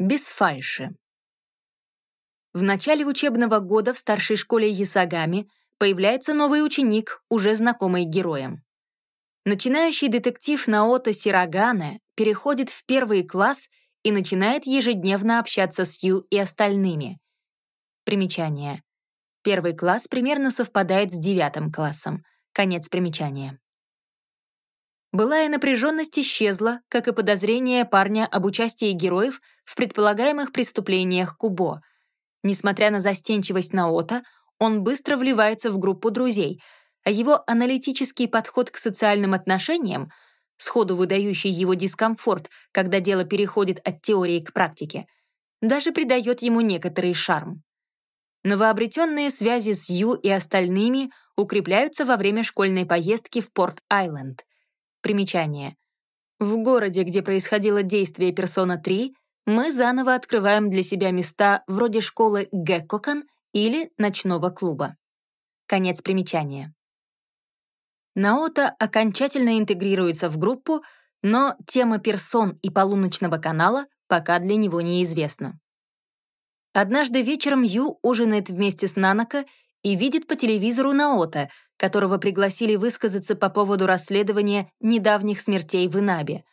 Без фальши. В начале учебного года в старшей школе Ясагами появляется новый ученик, уже знакомый героям. Начинающий детектив Наото Сирагане переходит в первый класс и начинает ежедневно общаться с Ю и остальными. Примечание. Первый класс примерно совпадает с девятым классом. Конец примечания. Былая напряженность исчезла, как и подозрение парня об участии героев в предполагаемых преступлениях Кубо. Несмотря на застенчивость Наота, он быстро вливается в группу друзей, а его аналитический подход к социальным отношениям, сходу выдающий его дискомфорт, когда дело переходит от теории к практике, даже придает ему некоторый шарм. Новообретенные связи с Ю и остальными укрепляются во время школьной поездки в Порт-Айленд. Примечание. В городе, где происходило действие «Персона 3», мы заново открываем для себя места вроде школы Геккокан или ночного клуба. Конец примечания. Наото окончательно интегрируется в группу, но тема персон и полуночного канала пока для него неизвестна. Однажды вечером Ю ужинает вместе с Нанако и видит по телевизору Наота, которого пригласили высказаться по поводу расследования недавних смертей в Инабе.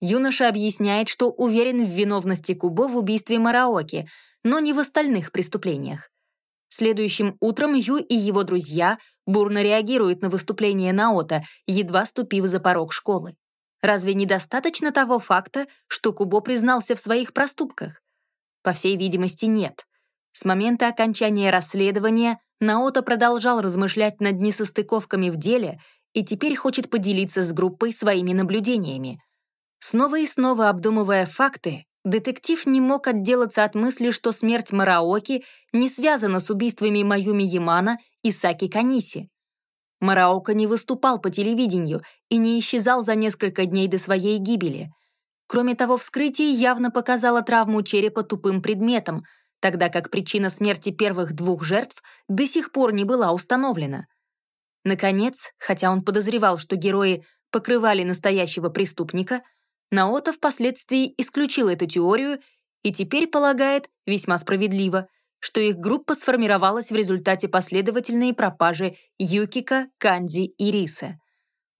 Юноша объясняет, что уверен в виновности Кубо в убийстве Мараоки, но не в остальных преступлениях. Следующим утром Ю и его друзья бурно реагируют на выступление Наота, едва ступив за порог школы. Разве недостаточно того факта, что Кубо признался в своих проступках? По всей видимости, нет. С момента окончания расследования Наото продолжал размышлять над несостыковками в деле и теперь хочет поделиться с группой своими наблюдениями. Снова и снова обдумывая факты, детектив не мог отделаться от мысли, что смерть Мараоки не связана с убийствами Маюми Ямана и Саки Каниси. Мараока не выступал по телевидению и не исчезал за несколько дней до своей гибели. Кроме того, вскрытие явно показало травму черепа тупым предметом, тогда как причина смерти первых двух жертв до сих пор не была установлена. Наконец, хотя он подозревал, что герои покрывали настоящего преступника, Наото впоследствии исключил эту теорию и теперь полагает, весьма справедливо, что их группа сформировалась в результате последовательной пропажи Юкика, Канди и Риса.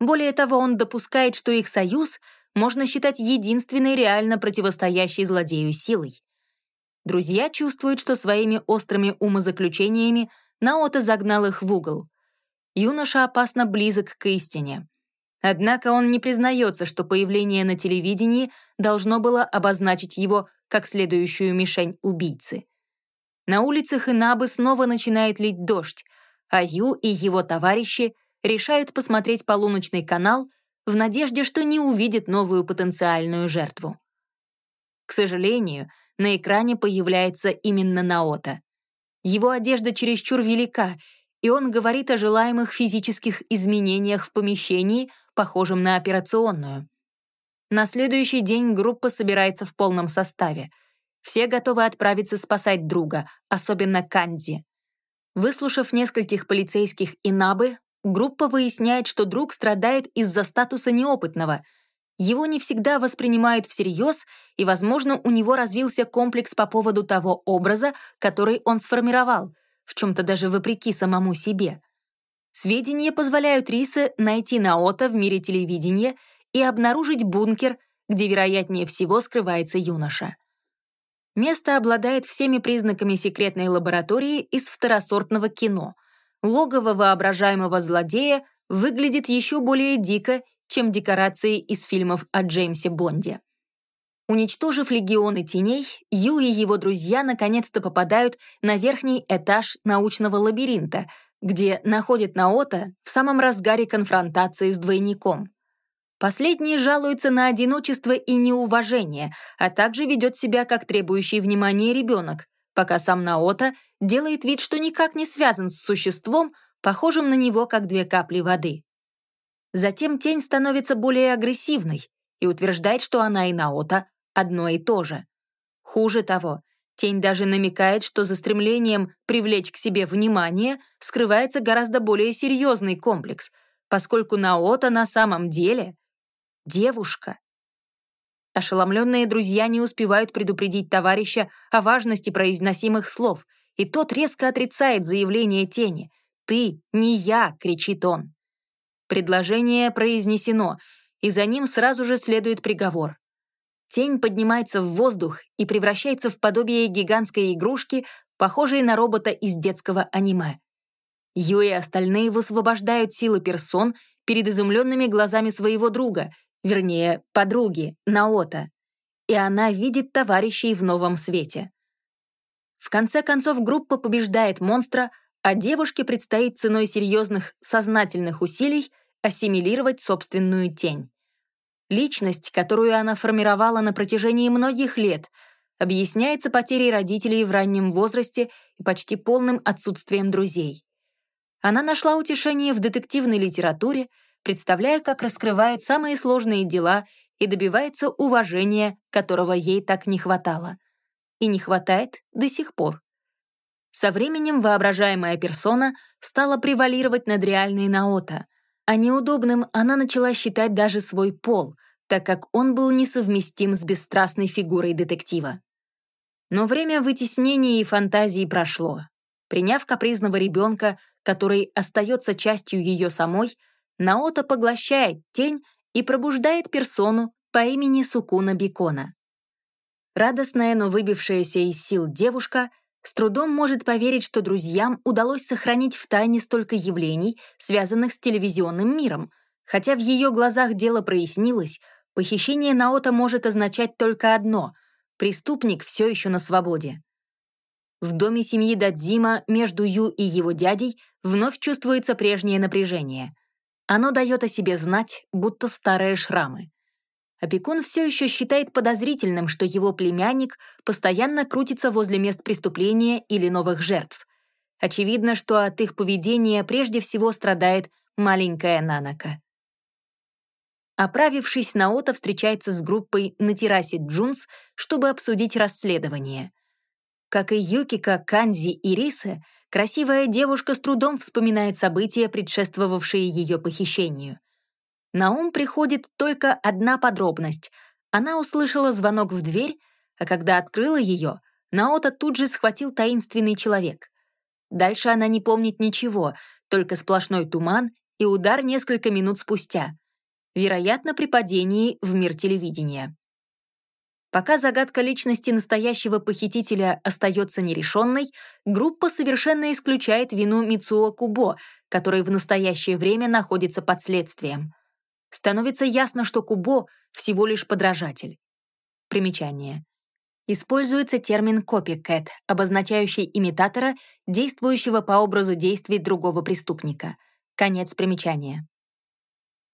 Более того, он допускает, что их союз можно считать единственной реально противостоящей злодею силой. Друзья чувствуют, что своими острыми умозаключениями Наото загнал их в угол. Юноша опасно близок к истине. Однако он не признается, что появление на телевидении должно было обозначить его как следующую мишень убийцы. На улицах Инабы снова начинает лить дождь, а Ю и его товарищи решают посмотреть полуночный канал в надежде, что не увидят новую потенциальную жертву. К сожалению, на экране появляется именно Наота. Его одежда чересчур велика, и он говорит о желаемых физических изменениях в помещении, похожем на операционную. На следующий день группа собирается в полном составе. Все готовы отправиться спасать друга, особенно Канди. Выслушав нескольких полицейских и Набы, группа выясняет, что друг страдает из-за статуса неопытного — его не всегда воспринимают всерьез, и, возможно, у него развился комплекс по поводу того образа, который он сформировал, в чем-то даже вопреки самому себе. Сведения позволяют Рисе найти Наота в мире телевидения и обнаружить бункер, где, вероятнее всего, скрывается юноша. Место обладает всеми признаками секретной лаборатории из второсортного кино. Логово воображаемого злодея выглядит еще более дико чем декорации из фильмов о Джеймсе Бонде. Уничтожив легионы теней, Ю и его друзья наконец-то попадают на верхний этаж научного лабиринта, где находят Наота в самом разгаре конфронтации с двойником. Последний жалуется на одиночество и неуважение, а также ведет себя как требующий внимания ребенок, пока сам Наота делает вид, что никак не связан с существом, похожим на него как две капли воды. Затем тень становится более агрессивной и утверждает, что она и Наота одно и то же. Хуже того, тень даже намекает, что за стремлением привлечь к себе внимание скрывается гораздо более серьезный комплекс, поскольку Наота на самом деле девушка. Ошеломленные друзья не успевают предупредить товарища о важности произносимых слов, и тот резко отрицает заявление тени. «Ты, не я!» — кричит он. Предложение произнесено, и за ним сразу же следует приговор. Тень поднимается в воздух и превращается в подобие гигантской игрушки, похожей на робота из детского аниме. Ю и остальные высвобождают силы персон перед изумленными глазами своего друга, вернее, подруги, Наота, и она видит товарищей в новом свете. В конце концов, группа побеждает монстра, а девушке предстоит ценой серьезных сознательных усилий ассимилировать собственную тень. Личность, которую она формировала на протяжении многих лет, объясняется потерей родителей в раннем возрасте и почти полным отсутствием друзей. Она нашла утешение в детективной литературе, представляя, как раскрывает самые сложные дела и добивается уважения, которого ей так не хватало. И не хватает до сих пор. Со временем воображаемая персона стала превалировать над реальной Наота, а неудобным она начала считать даже свой пол, так как он был несовместим с бесстрастной фигурой детектива. Но время вытеснения и фантазии прошло. Приняв капризного ребенка, который остается частью ее самой, Наота поглощает тень и пробуждает персону по имени Сукуна Бикона. Радостная, но выбившаяся из сил девушка с трудом может поверить, что друзьям удалось сохранить в тайне столько явлений, связанных с телевизионным миром, хотя в ее глазах дело прояснилось, похищение Наота может означать только одно — преступник все еще на свободе. В доме семьи Дадзима между Ю и его дядей вновь чувствуется прежнее напряжение — оно дает о себе знать, будто старые шрамы. Опекун все еще считает подозрительным, что его племянник постоянно крутится возле мест преступления или новых жертв. Очевидно, что от их поведения прежде всего страдает маленькая Нанака. Оправившись, Наото встречается с группой на террасе Джунс, чтобы обсудить расследование. Как и Юкика, Канзи и Рисе, Красивая девушка с трудом вспоминает события, предшествовавшие ее похищению. На ум приходит только одна подробность. Она услышала звонок в дверь, а когда открыла ее, Наота тут же схватил таинственный человек. Дальше она не помнит ничего, только сплошной туман и удар несколько минут спустя. Вероятно, при падении в мир телевидения. Пока загадка личности настоящего похитителя остается нерешенной, группа совершенно исключает вину Мицуо Кубо, который в настоящее время находится под следствием. Становится ясно, что Кубо всего лишь подражатель. Примечание. Используется термин «copycat», обозначающий имитатора, действующего по образу действий другого преступника. Конец примечания.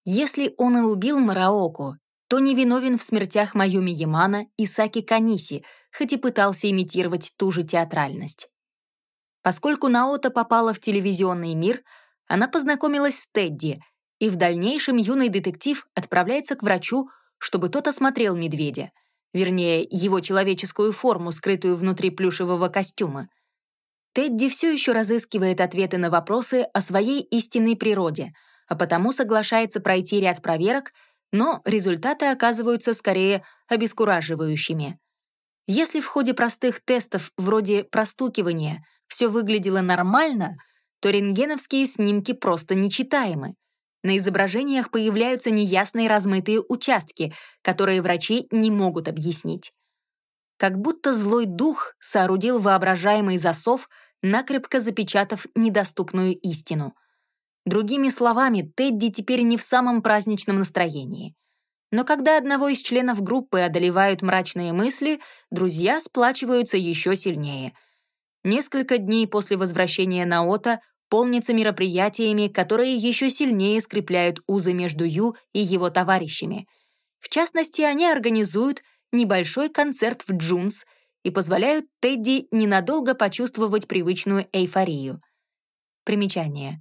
Если он и убил Мараоку, то невиновен в смертях Майюми Ямана и Саки Каниси, хоть и пытался имитировать ту же театральность. Поскольку Наота попала в телевизионный мир, она познакомилась с Тедди, и в дальнейшем юный детектив отправляется к врачу, чтобы тот осмотрел медведя, вернее, его человеческую форму, скрытую внутри плюшевого костюма. Тедди все еще разыскивает ответы на вопросы о своей истинной природе, а потому соглашается пройти ряд проверок — но результаты оказываются скорее обескураживающими. Если в ходе простых тестов вроде простукивания все выглядело нормально, то рентгеновские снимки просто нечитаемы. На изображениях появляются неясные размытые участки, которые врачи не могут объяснить. Как будто злой дух соорудил воображаемый засов, накрепко запечатав недоступную истину — Другими словами, Тедди теперь не в самом праздничном настроении. Но когда одного из членов группы одолевают мрачные мысли, друзья сплачиваются еще сильнее. Несколько дней после возвращения Наота полнится мероприятиями, которые еще сильнее скрепляют узы между Ю и его товарищами. В частности, они организуют небольшой концерт в Джунс и позволяют Тедди ненадолго почувствовать привычную эйфорию. Примечание.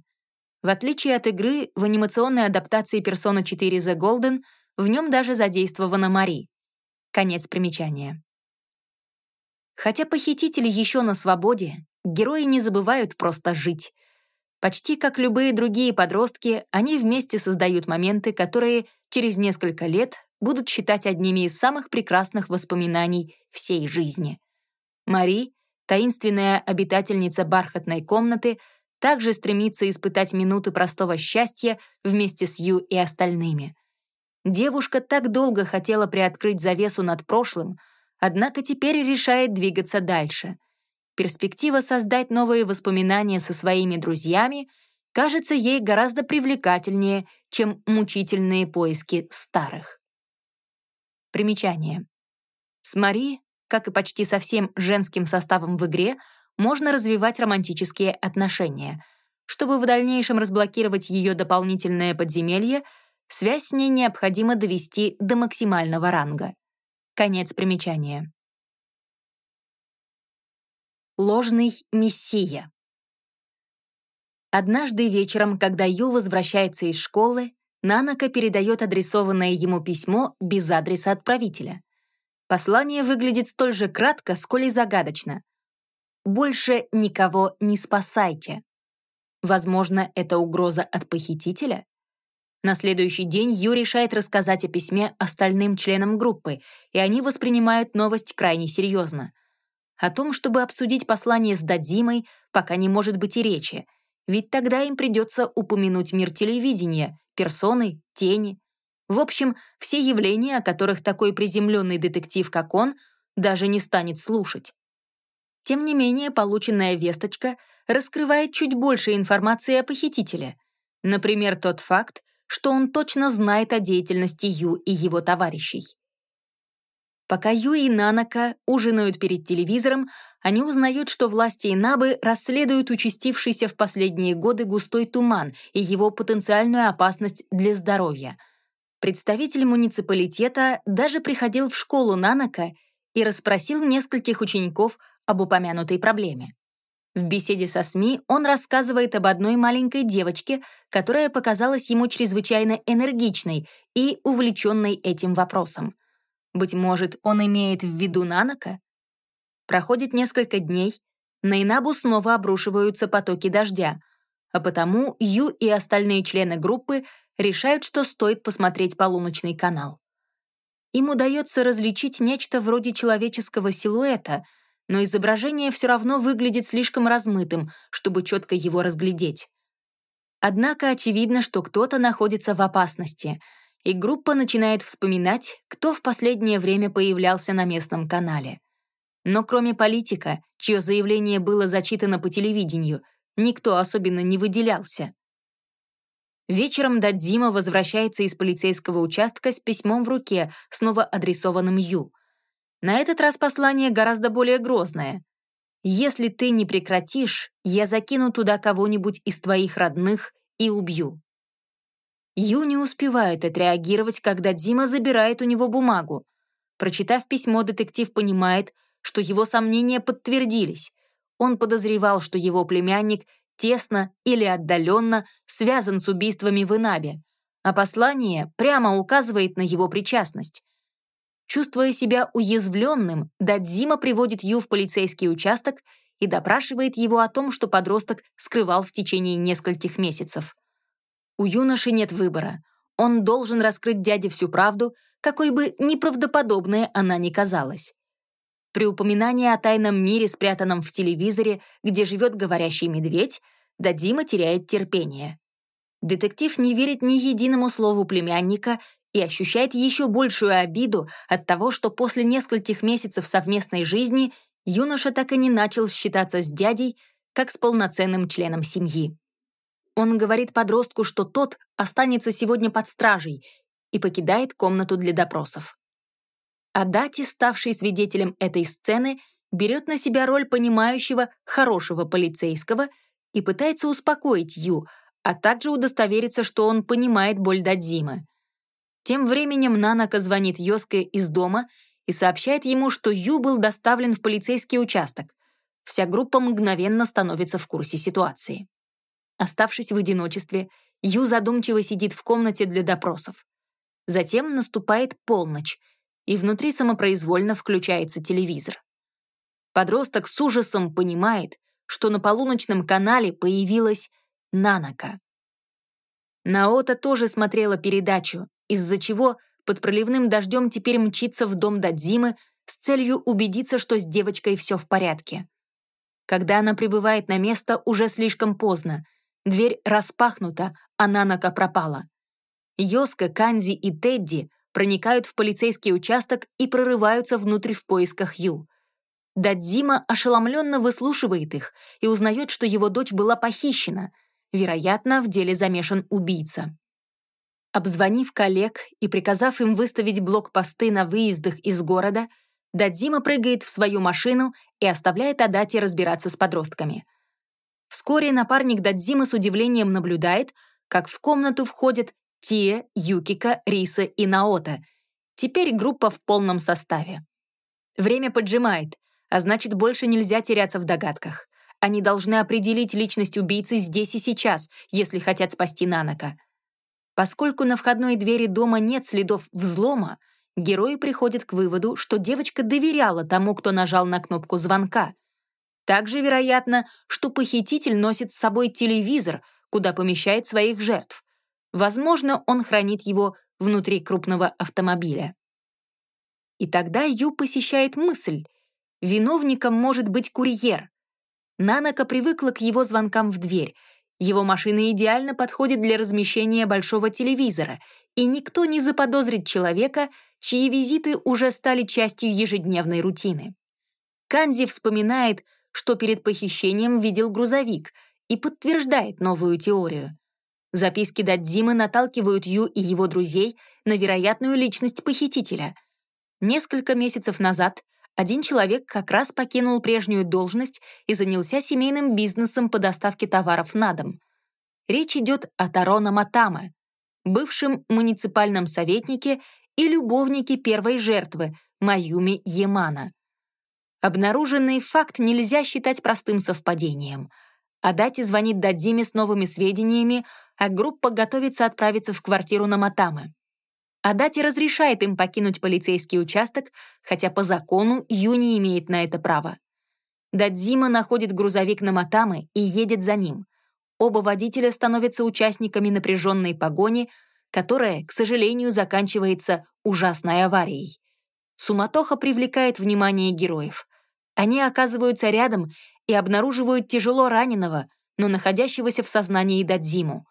В отличие от игры, в анимационной адаптации Persona 4 The Golden в нем даже задействована Мари. Конец примечания. Хотя похитители еще на свободе, герои не забывают просто жить. Почти как любые другие подростки, они вместе создают моменты, которые через несколько лет будут считать одними из самых прекрасных воспоминаний всей жизни. Мари, таинственная обитательница бархатной комнаты, также стремится испытать минуты простого счастья вместе с Ю и остальными. Девушка так долго хотела приоткрыть завесу над прошлым, однако теперь решает двигаться дальше. Перспектива создать новые воспоминания со своими друзьями кажется ей гораздо привлекательнее, чем мучительные поиски старых. Примечание. С Мари, как и почти со всем женским составом в игре, можно развивать романтические отношения. Чтобы в дальнейшем разблокировать ее дополнительное подземелье, связь с ней необходимо довести до максимального ранга. Конец примечания. Ложный мессия. Однажды вечером, когда Ю возвращается из школы, Нанака передает адресованное ему письмо без адреса отправителя. Послание выглядит столь же кратко, сколь и загадочно. «Больше никого не спасайте». Возможно, это угроза от похитителя? На следующий день Ю решает рассказать о письме остальным членам группы, и они воспринимают новость крайне серьезно. О том, чтобы обсудить послание с Дадзимой, пока не может быть и речи — ведь тогда им придется упомянуть мир телевидения, персоны, тени. В общем, все явления, о которых такой приземленный детектив, как он, даже не станет слушать. Тем не менее, полученная весточка раскрывает чуть больше информации о похитителе. Например, тот факт, что он точно знает о деятельности Ю и его товарищей. Пока Ю и Нанака ужинают перед телевизором, они узнают, что власти Инабы расследуют участившийся в последние годы густой туман и его потенциальную опасность для здоровья. Представитель муниципалитета даже приходил в школу Нанака и расспросил нескольких учеников об упомянутой проблеме. В беседе со СМИ он рассказывает об одной маленькой девочке, которая показалась ему чрезвычайно энергичной и увлеченной этим вопросом. Быть может, он имеет в виду Нанака? Проходит несколько дней, на Инабу снова обрушиваются потоки дождя, а потому Ю и остальные члены группы решают, что стоит посмотреть полуночный канал. Им удается различить нечто вроде человеческого силуэта, но изображение все равно выглядит слишком размытым, чтобы четко его разглядеть. Однако очевидно, что кто-то находится в опасности — и группа начинает вспоминать, кто в последнее время появлялся на местном канале. Но кроме политика, чье заявление было зачитано по телевидению, никто особенно не выделялся. Вечером Дадзима возвращается из полицейского участка с письмом в руке, снова адресованным Ю. На этот раз послание гораздо более грозное. «Если ты не прекратишь, я закину туда кого-нибудь из твоих родных и убью». Ю не успевает отреагировать, когда Дима забирает у него бумагу. Прочитав письмо, детектив понимает, что его сомнения подтвердились. Он подозревал, что его племянник тесно или отдаленно связан с убийствами в Инабе, а послание прямо указывает на его причастность. Чувствуя себя уязвленным, Дадзима приводит Ю в полицейский участок и допрашивает его о том, что подросток скрывал в течение нескольких месяцев. У юноши нет выбора. Он должен раскрыть дяде всю правду, какой бы неправдоподобной она ни казалась. При упоминании о тайном мире, спрятанном в телевизоре, где живет говорящий медведь, Дадима теряет терпение. Детектив не верит ни единому слову племянника и ощущает еще большую обиду от того, что после нескольких месяцев совместной жизни юноша так и не начал считаться с дядей, как с полноценным членом семьи. Он говорит подростку, что тот останется сегодня под стражей и покидает комнату для допросов. Адати, ставший свидетелем этой сцены, берет на себя роль понимающего, хорошего полицейского и пытается успокоить Ю, а также удостовериться, что он понимает боль Дадзимы. Тем временем Нанака звонит Йоске из дома и сообщает ему, что Ю был доставлен в полицейский участок. Вся группа мгновенно становится в курсе ситуации. Оставшись в одиночестве, Ю задумчиво сидит в комнате для допросов. Затем наступает полночь, и внутри самопроизвольно включается телевизор. Подросток с ужасом понимает, что на полуночном канале появилась Нанака. Наота тоже смотрела передачу, из-за чего под проливным дождем теперь мчится в дом Дадзимы с целью убедиться, что с девочкой все в порядке. Когда она прибывает на место, уже слишком поздно. Дверь распахнута, а Нанака пропала. Йоска, Канзи и Тедди проникают в полицейский участок и прорываются внутрь в поисках Ю. Дадзима ошеломленно выслушивает их и узнает, что его дочь была похищена. Вероятно, в деле замешан убийца. Обзвонив коллег и приказав им выставить блокпосты на выездах из города, Дадзима прыгает в свою машину и оставляет Адати разбираться с подростками. Вскоре напарник Дадзима с удивлением наблюдает, как в комнату входят Тия, Юкика, Риса и Наота. Теперь группа в полном составе. Время поджимает, а значит, больше нельзя теряться в догадках. Они должны определить личность убийцы здесь и сейчас, если хотят спасти Нанака. Поскольку на входной двери дома нет следов взлома, герои приходят к выводу, что девочка доверяла тому, кто нажал на кнопку звонка. Также вероятно, что похититель носит с собой телевизор, куда помещает своих жертв. Возможно, он хранит его внутри крупного автомобиля. И тогда Ю посещает мысль. Виновником может быть курьер. Нанака привыкла к его звонкам в дверь. Его машина идеально подходит для размещения большого телевизора, и никто не заподозрит человека, чьи визиты уже стали частью ежедневной рутины. Канзи вспоминает, что перед похищением видел грузовик и подтверждает новую теорию. Записки Дадзимы наталкивают Ю и его друзей на вероятную личность похитителя. Несколько месяцев назад один человек как раз покинул прежнюю должность и занялся семейным бизнесом по доставке товаров на дом. Речь идет о Тарона Матаме, бывшем муниципальном советнике и любовнике первой жертвы, Маюми Ямана. Обнаруженный факт нельзя считать простым совпадением — Адати звонит Дадзиме с новыми сведениями, а группа готовится отправиться в квартиру на Матамы. Адати разрешает им покинуть полицейский участок, хотя по закону Ю не имеет на это права. Дадзима находит грузовик на Матамы и едет за ним. Оба водителя становятся участниками напряженной погони, которая, к сожалению, заканчивается ужасной аварией. Суматоха привлекает внимание героев. Они оказываются рядом и обнаруживают тяжело раненого, но находящегося в сознании Дадзиму.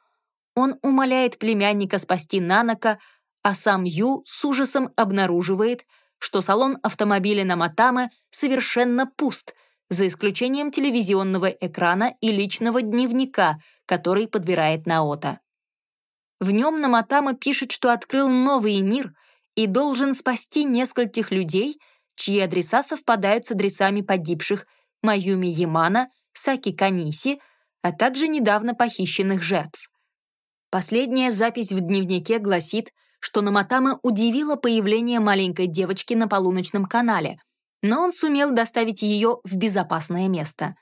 Он умоляет племянника спасти Нанака, а сам Ю с ужасом обнаруживает, что салон автомобиля на Матаме совершенно пуст, за исключением телевизионного экрана и личного дневника, который подбирает Наота. В нем Наматама пишет, что открыл новый мир и должен спасти нескольких людей, чьи адреса совпадают с адресами погибших Маюми Ямана, Саки Каниси, а также недавно похищенных жертв. Последняя запись в дневнике гласит, что Наматама удивило появление маленькой девочки на полуночном канале, но он сумел доставить ее в безопасное место.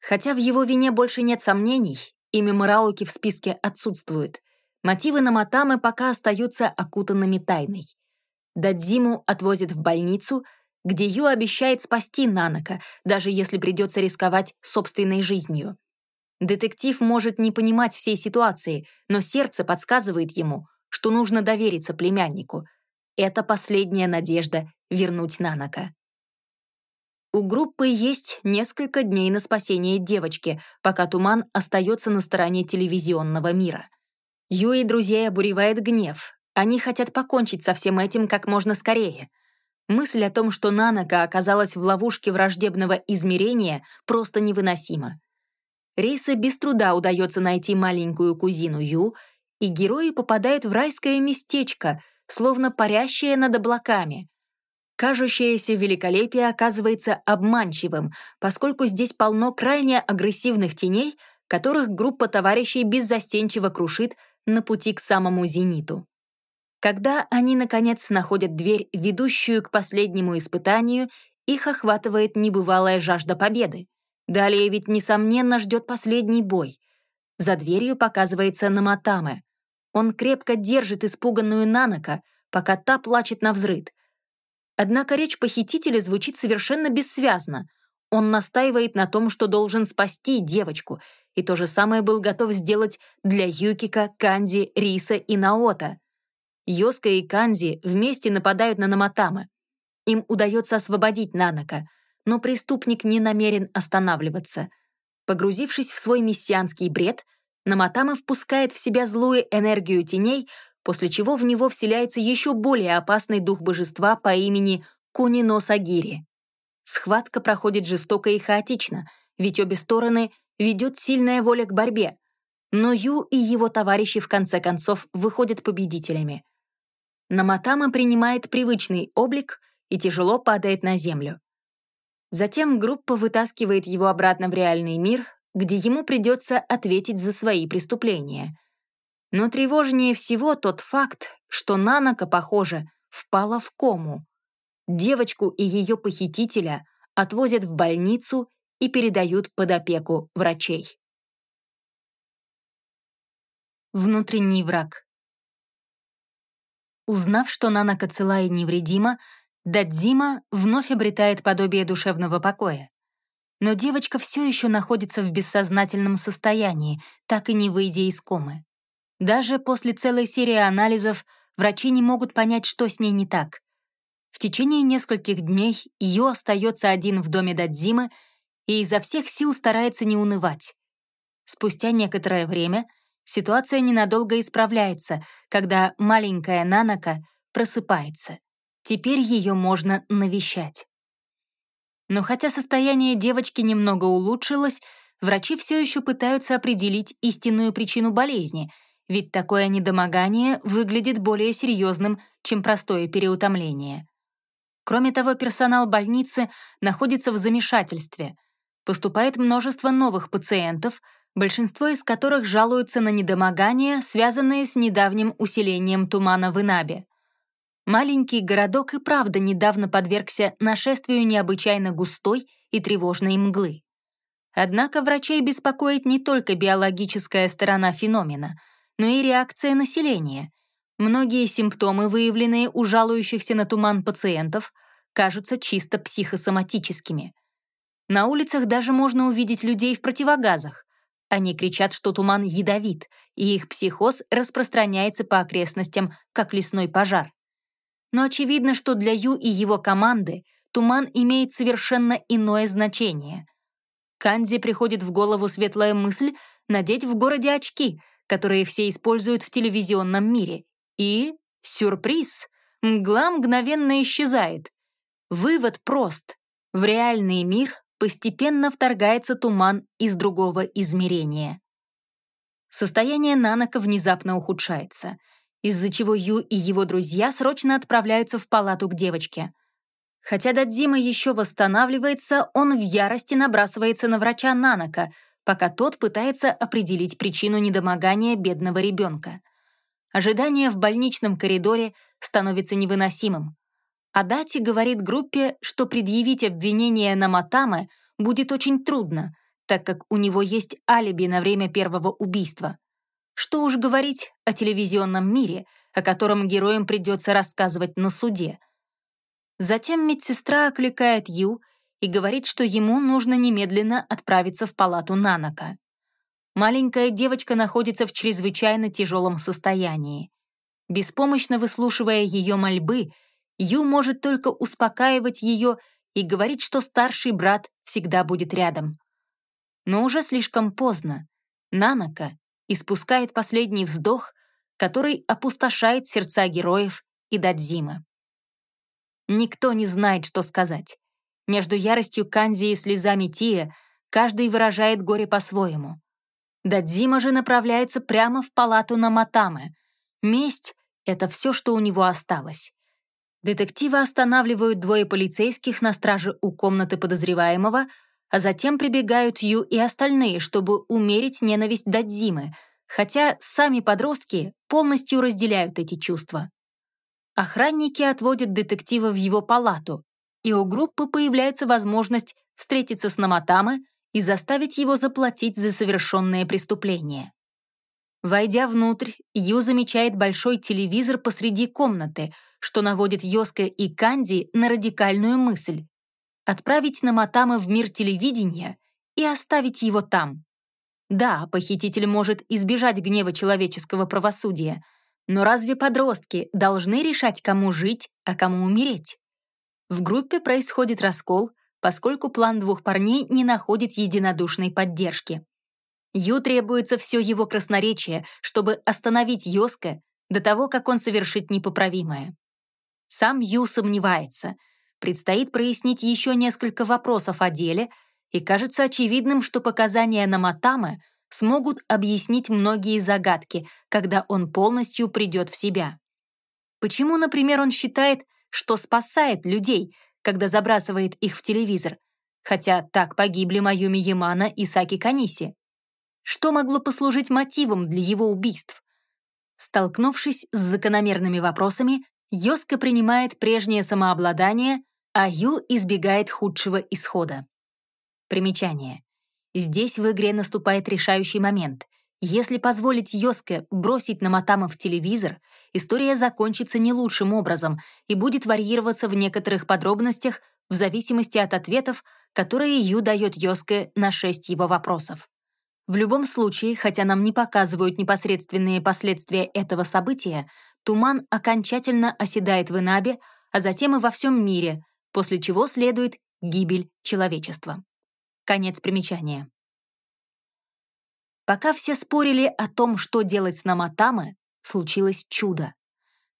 Хотя в его вине больше нет сомнений, имя Мараоки в списке отсутствует, мотивы Наматамы пока остаются окутанными тайной. Дадзиму отвозят в больницу — где Ю обещает спасти Нанака, даже если придется рисковать собственной жизнью. Детектив может не понимать всей ситуации, но сердце подсказывает ему, что нужно довериться племяннику. Это последняя надежда вернуть Нанака. У группы есть несколько дней на спасение девочки, пока туман остается на стороне телевизионного мира. Ю и друзей обуревает гнев. Они хотят покончить со всем этим как можно скорее. Мысль о том, что Нанака оказалась в ловушке враждебного измерения, просто невыносима. Рейса без труда удается найти маленькую кузину Ю, и герои попадают в райское местечко, словно парящее над облаками. Кажущееся великолепие оказывается обманчивым, поскольку здесь полно крайне агрессивных теней, которых группа товарищей беззастенчиво крушит на пути к самому зениту. Когда они, наконец, находят дверь, ведущую к последнему испытанию, их охватывает небывалая жажда победы. Далее ведь, несомненно, ждет последний бой. За дверью показывается Наматаме. Он крепко держит испуганную Нанака, пока та плачет на взрыд. Однако речь похитителя звучит совершенно бессвязно. Он настаивает на том, что должен спасти девочку, и то же самое был готов сделать для Юкика, Канди, Риса и Наота. Йоска и Канзи вместе нападают на Наматамы. Им удается освободить Нанака, но преступник не намерен останавливаться. Погрузившись в свой мессианский бред, Наматама впускает в себя злую энергию теней, после чего в него вселяется еще более опасный дух божества по имени Кунино Сагири. Схватка проходит жестоко и хаотично, ведь обе стороны ведет сильная воля к борьбе. Но Ю и его товарищи в конце концов выходят победителями. Наматама принимает привычный облик и тяжело падает на землю. Затем группа вытаскивает его обратно в реальный мир, где ему придется ответить за свои преступления. Но тревожнее всего тот факт, что Нанака, похоже, впала в кому. Девочку и ее похитителя отвозят в больницу и передают под опеку врачей. Внутренний враг Узнав, что Нанака цела и невредима, Дадзима вновь обретает подобие душевного покоя. Но девочка все еще находится в бессознательном состоянии, так и не выйдя из комы. Даже после целой серии анализов врачи не могут понять, что с ней не так. В течение нескольких дней Ю остается один в доме Дадзимы и изо всех сил старается не унывать. Спустя некоторое время ситуация ненадолго исправляется, когда маленькая Нанака просыпается. Теперь ее можно навещать. Но хотя состояние девочки немного улучшилось, врачи все еще пытаются определить истинную причину болезни, ведь такое недомогание выглядит более серьезным, чем простое переутомление. Кроме того, персонал больницы находится в замешательстве. Поступает множество новых пациентов, большинство из которых жалуются на недомогание, связанные с недавним усилением тумана в Инабе. Маленький городок и правда недавно подвергся нашествию необычайно густой и тревожной мглы. Однако врачей беспокоит не только биологическая сторона феномена, но и реакция населения, Многие симптомы, выявленные у жалующихся на туман пациентов, кажутся чисто психосоматическими. На улицах даже можно увидеть людей в противогазах. Они кричат, что туман ядовит, и их психоз распространяется по окрестностям, как лесной пожар. Но очевидно, что для Ю и его команды туман имеет совершенно иное значение. Канди приходит в голову светлая мысль надеть в городе очки, которые все используют в телевизионном мире, и, сюрприз, мгла мгновенно исчезает. Вывод прост. В реальный мир постепенно вторгается туман из другого измерения. Состояние Нанака внезапно ухудшается, из-за чего Ю и его друзья срочно отправляются в палату к девочке. Хотя Дадзима еще восстанавливается, он в ярости набрасывается на врача Нанака, пока тот пытается определить причину недомогания бедного ребенка. Ожидание в больничном коридоре становится невыносимым. Адати говорит группе, что предъявить обвинение на Матаме будет очень трудно, так как у него есть алиби на время первого убийства. Что уж говорить о телевизионном мире, о котором героям придется рассказывать на суде. Затем медсестра окликает Ю и говорит, что ему нужно немедленно отправиться в палату Нанака. Маленькая девочка находится в чрезвычайно тяжелом состоянии. Беспомощно выслушивая ее мольбы, Ю может только успокаивать ее и говорить, что старший брат всегда будет рядом. Но уже слишком поздно. Нанака испускает последний вздох, который опустошает сердца героев и Дадзимы. Никто не знает, что сказать. Между яростью Канзи и слезами Тия каждый выражает горе по-своему. Дадзима же направляется прямо в палату на Матаме. Месть — это все, что у него осталось. Детективы останавливают двое полицейских на страже у комнаты подозреваемого, а затем прибегают Ю и остальные, чтобы умерить ненависть Дадзимы, хотя сами подростки полностью разделяют эти чувства. Охранники отводят детектива в его палату, и у группы появляется возможность встретиться с Наматамы и заставить его заплатить за совершенное преступление. Войдя внутрь, Ю замечает большой телевизор посреди комнаты, что наводит Йоска и Канди на радикальную мысль — отправить Наматама в мир телевидения и оставить его там. Да, похититель может избежать гнева человеческого правосудия, Но разве подростки должны решать, кому жить, а кому умереть? В группе происходит раскол, поскольку план двух парней не находит единодушной поддержки. Ю требуется все его красноречие, чтобы остановить Йоска до того, как он совершит непоправимое. Сам Ю сомневается. Предстоит прояснить еще несколько вопросов о деле, и кажется очевидным, что показания на Матамы смогут объяснить многие загадки, когда он полностью придет в себя. Почему, например, он считает, что спасает людей, когда забрасывает их в телевизор, хотя так погибли Майюми Ямана и Саки Каниси? Что могло послужить мотивом для его убийств? Столкнувшись с закономерными вопросами, Йоска принимает прежнее самообладание, а Ю избегает худшего исхода. Примечание. Здесь в игре наступает решающий момент. Если позволить Йоске бросить на Матама в телевизор, история закончится не лучшим образом и будет варьироваться в некоторых подробностях в зависимости от ответов, которые Ю дает Йоске на шесть его вопросов. В любом случае, хотя нам не показывают непосредственные последствия этого события, туман окончательно оседает в Инабе, а затем и во всем мире, после чего следует гибель человечества. Конец примечания. Пока все спорили о том, что делать с Наматамы, случилось чудо.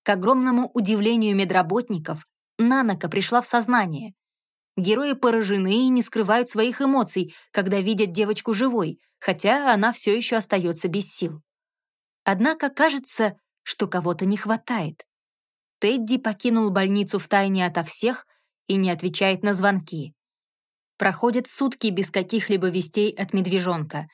К огромному удивлению медработников, Нанака пришла в сознание. Герои поражены и не скрывают своих эмоций, когда видят девочку живой, хотя она все еще остается без сил. Однако кажется, что кого-то не хватает. Тедди покинул больницу в тайне ото всех и не отвечает на звонки. Проходят сутки без каких-либо вестей от медвежонка.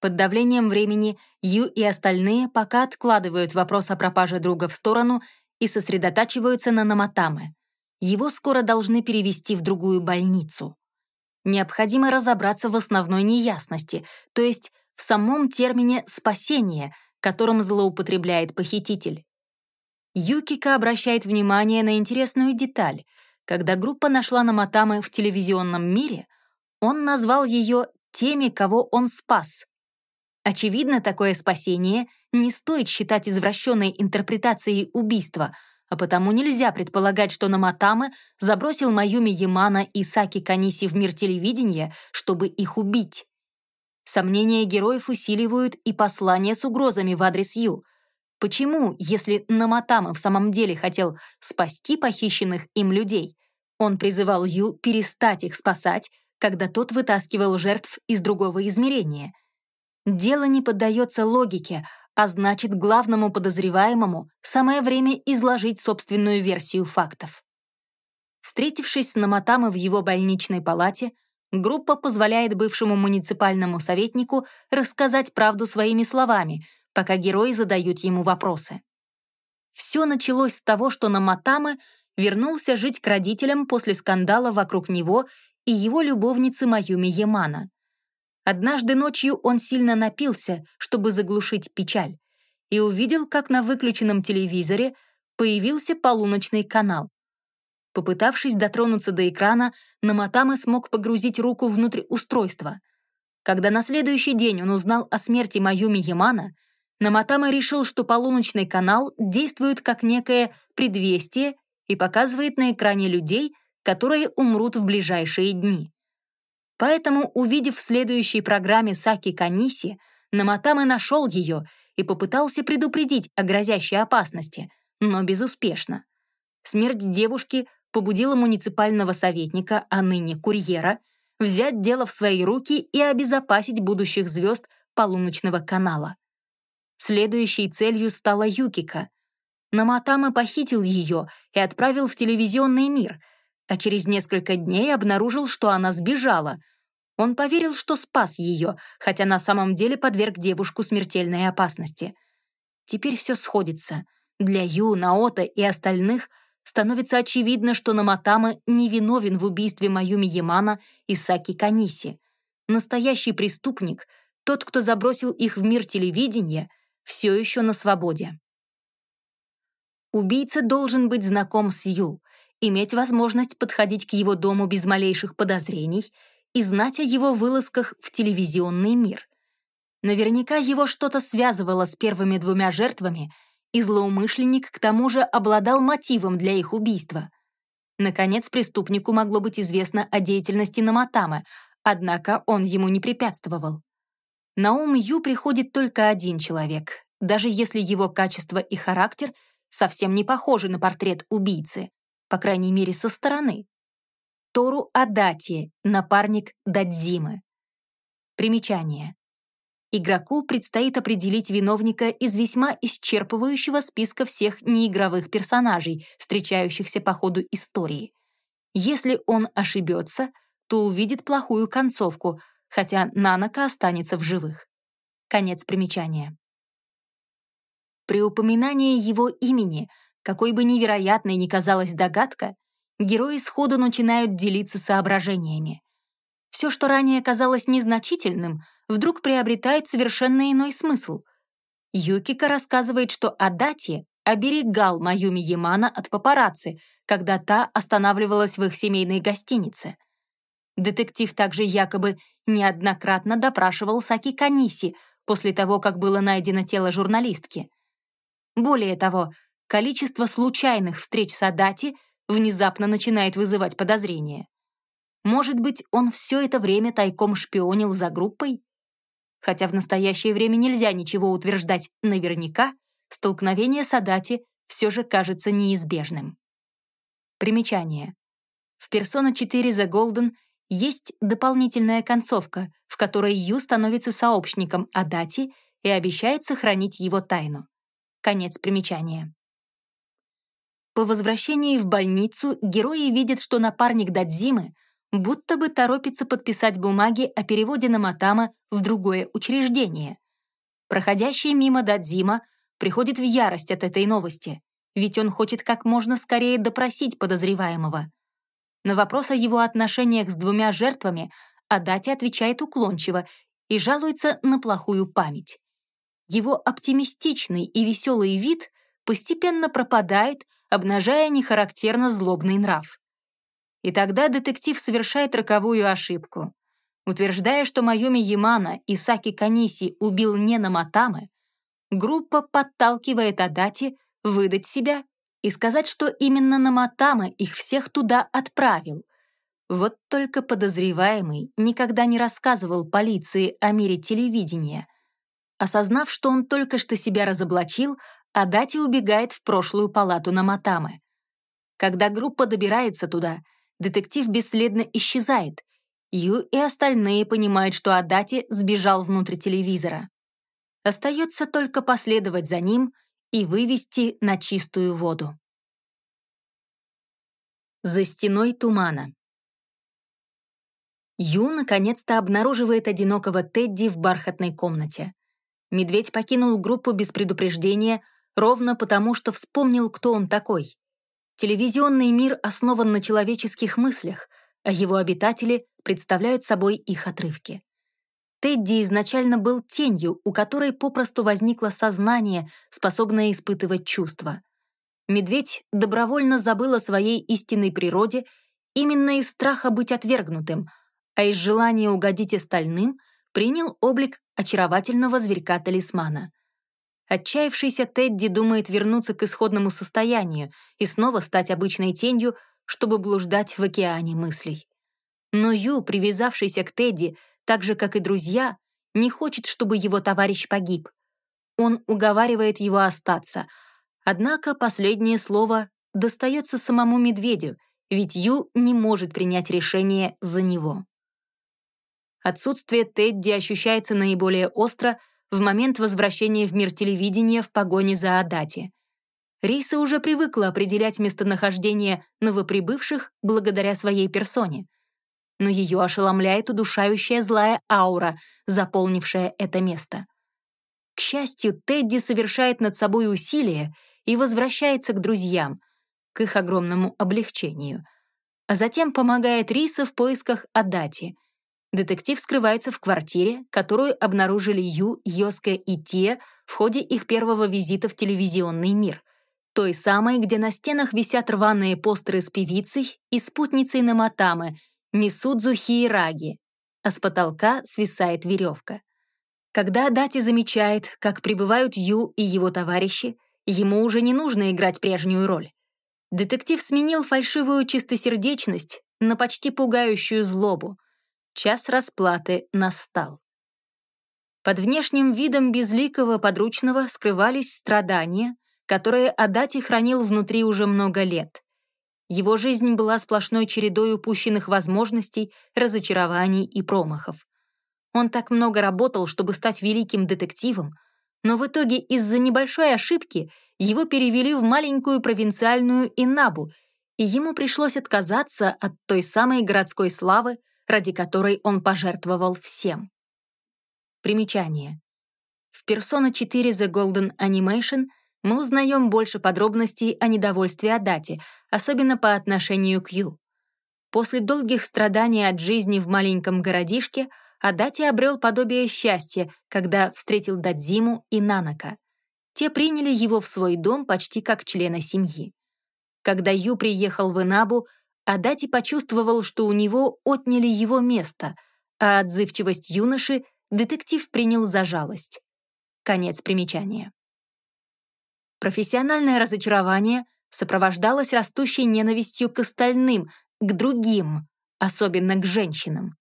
Под давлением времени Ю и остальные пока откладывают вопрос о пропаже друга в сторону и сосредотачиваются на Наматаме. Его скоро должны перевести в другую больницу. Необходимо разобраться в основной неясности, то есть в самом термине «спасение», которым злоупотребляет похититель. Юкика обращает внимание на интересную деталь. Когда группа нашла Наматамы в телевизионном мире, он назвал ее теми, кого он спас. Очевидно, такое спасение не стоит считать извращенной интерпретацией убийства — а потому нельзя предполагать, что Наматамы забросил Маюми Ямана и Саки Каниси в мир телевидения, чтобы их убить. Сомнения героев усиливают и послания с угрозами в адрес Ю. Почему, если Наматамы в самом деле хотел спасти похищенных им людей, он призывал Ю перестать их спасать, когда тот вытаскивал жертв из другого измерения? Дело не поддается логике, а значит, главному подозреваемому самое время изложить собственную версию фактов. Встретившись с Наматамой в его больничной палате, группа позволяет бывшему муниципальному советнику рассказать правду своими словами, пока герои задают ему вопросы. Все началось с того, что Наматамы вернулся жить к родителям после скандала вокруг него и его любовницы Маюми Ямана. Однажды ночью он сильно напился, чтобы заглушить печаль, и увидел, как на выключенном телевизоре появился полуночный канал. Попытавшись дотронуться до экрана, Наматама смог погрузить руку внутрь устройства. Когда на следующий день он узнал о смерти Маюми Ямана, Наматама решил, что полуночный канал действует как некое предвестие и показывает на экране людей, которые умрут в ближайшие дни. Поэтому, увидев в следующей программе Саки Каниси, Наматаме нашел ее и попытался предупредить о грозящей опасности, но безуспешно. Смерть девушки побудила муниципального советника, а ныне курьера, взять дело в свои руки и обезопасить будущих звезд полуночного канала. Следующей целью стала Юкика. Наматама похитил ее и отправил в телевизионный мир — а через несколько дней обнаружил, что она сбежала. Он поверил, что спас ее, хотя на самом деле подверг девушку смертельной опасности. Теперь все сходится. Для Ю, Наота и остальных становится очевидно, что Наматама невиновен в убийстве Маюми Ямана и Саки Каниси. Настоящий преступник, тот, кто забросил их в мир телевидения, все еще на свободе. Убийца должен быть знаком с Ю, иметь возможность подходить к его дому без малейших подозрений и знать о его вылазках в телевизионный мир. Наверняка его что-то связывало с первыми двумя жертвами, и злоумышленник к тому же обладал мотивом для их убийства. Наконец, преступнику могло быть известно о деятельности Наматамы, однако он ему не препятствовал. На ум Ю приходит только один человек, даже если его качество и характер совсем не похожи на портрет убийцы, по крайней мере, со стороны. Тору Адати, напарник Дадзимы. Примечание. Игроку предстоит определить виновника из весьма исчерпывающего списка всех неигровых персонажей, встречающихся по ходу истории. Если он ошибется, то увидит плохую концовку, хотя Нанака останется в живых. Конец примечания. При упоминании его имени, какой бы невероятной ни казалась догадка, герои сходу начинают делиться соображениями. Все, что ранее казалось незначительным, вдруг приобретает совершенно иной смысл. Юкика рассказывает, что Адати оберегал Маюми Ямана от папарацци, когда та останавливалась в их семейной гостинице. Детектив также якобы неоднократно допрашивал Саки Каниси после того, как было найдено тело журналистки. Более того, количество случайных встреч с Адати внезапно начинает вызывать подозрения. Может быть, он все это время тайком шпионил за группой? Хотя в настоящее время нельзя ничего утверждать наверняка, столкновение с Адати все же кажется неизбежным. Примечание. В Persona 4 The Golden есть дополнительная концовка, в которой Ю становится сообщником Адати и обещает сохранить его тайну. Конец примечания. По возвращении в больницу герои видят, что напарник Дадзимы будто бы торопится подписать бумаги о переводе на Матама в другое учреждение. Проходящий мимо Дадзима приходит в ярость от этой новости, ведь он хочет как можно скорее допросить подозреваемого. На вопрос о его отношениях с двумя жертвами Адати отвечает уклончиво и жалуется на плохую память. Его оптимистичный и веселый вид постепенно пропадает, обнажая нехарактерно злобный нрав. И тогда детектив совершает роковую ошибку. Утверждая, что Майоми Ямана и Саки Каниси убил не Наматамы, группа подталкивает Адати выдать себя и сказать, что именно Наматама их всех туда отправил. Вот только подозреваемый никогда не рассказывал полиции о мире телевидения — Осознав, что он только что себя разоблачил, Адати убегает в прошлую палату на Матамы. Когда группа добирается туда, детектив бесследно исчезает. Ю и остальные понимают, что Адати сбежал внутрь телевизора. Остается только последовать за ним и вывести на чистую воду. За стеной тумана. Ю наконец-то обнаруживает одинокого Тедди в бархатной комнате. Медведь покинул группу без предупреждения ровно потому, что вспомнил, кто он такой. Телевизионный мир основан на человеческих мыслях, а его обитатели представляют собой их отрывки. Тедди изначально был тенью, у которой попросту возникло сознание, способное испытывать чувства. Медведь добровольно забыл о своей истинной природе именно из страха быть отвергнутым, а из желания угодить остальным принял облик очаровательного зверька-талисмана. Отчаявшийся Тедди думает вернуться к исходному состоянию и снова стать обычной тенью, чтобы блуждать в океане мыслей. Но Ю, привязавшийся к Тедди, так же, как и друзья, не хочет, чтобы его товарищ погиб. Он уговаривает его остаться, однако последнее слово достается самому медведю, ведь Ю не может принять решение за него. Отсутствие Тедди ощущается наиболее остро в момент возвращения в мир телевидения в погоне за Адати. Риса уже привыкла определять местонахождение новоприбывших благодаря своей персоне. Но ее ошеломляет удушающая злая аура, заполнившая это место. К счастью, Тедди совершает над собой усилие и возвращается к друзьям, к их огромному облегчению, а затем помогает Риса в поисках Адати — Детектив скрывается в квартире, которую обнаружили Ю, Йоска и Тия в ходе их первого визита в телевизионный мир. Той самой, где на стенах висят рваные постеры с певицей и спутницей Наматамы, Мисудзу Хиераги, а с потолка свисает веревка. Когда Дати замечает, как прибывают Ю и его товарищи, Ему уже не нужно играть прежнюю роль. Детектив сменил фальшивую чистосердечность на почти пугающую злобу. Час расплаты настал. Под внешним видом безликого подручного скрывались страдания, которые Адати хранил внутри уже много лет. Его жизнь была сплошной чередой упущенных возможностей, разочарований и промахов. Он так много работал, чтобы стать великим детективом, но в итоге из-за небольшой ошибки его перевели в маленькую провинциальную Инабу, и ему пришлось отказаться от той самой городской славы, ради которой он пожертвовал всем. Примечание. В Persona 4 The Golden Animation мы узнаем больше подробностей о недовольстве Адати, особенно по отношению к Ю. После долгих страданий от жизни в маленьком городишке Адати обрел подобие счастья, когда встретил Дадзиму и Нанака. Те приняли его в свой дом почти как члена семьи. Когда Ю приехал в Инабу, Адати почувствовал, что у него отняли его место, а отзывчивость юноши детектив принял за жалость. Конец примечания. Профессиональное разочарование сопровождалось растущей ненавистью к остальным, к другим, особенно к женщинам.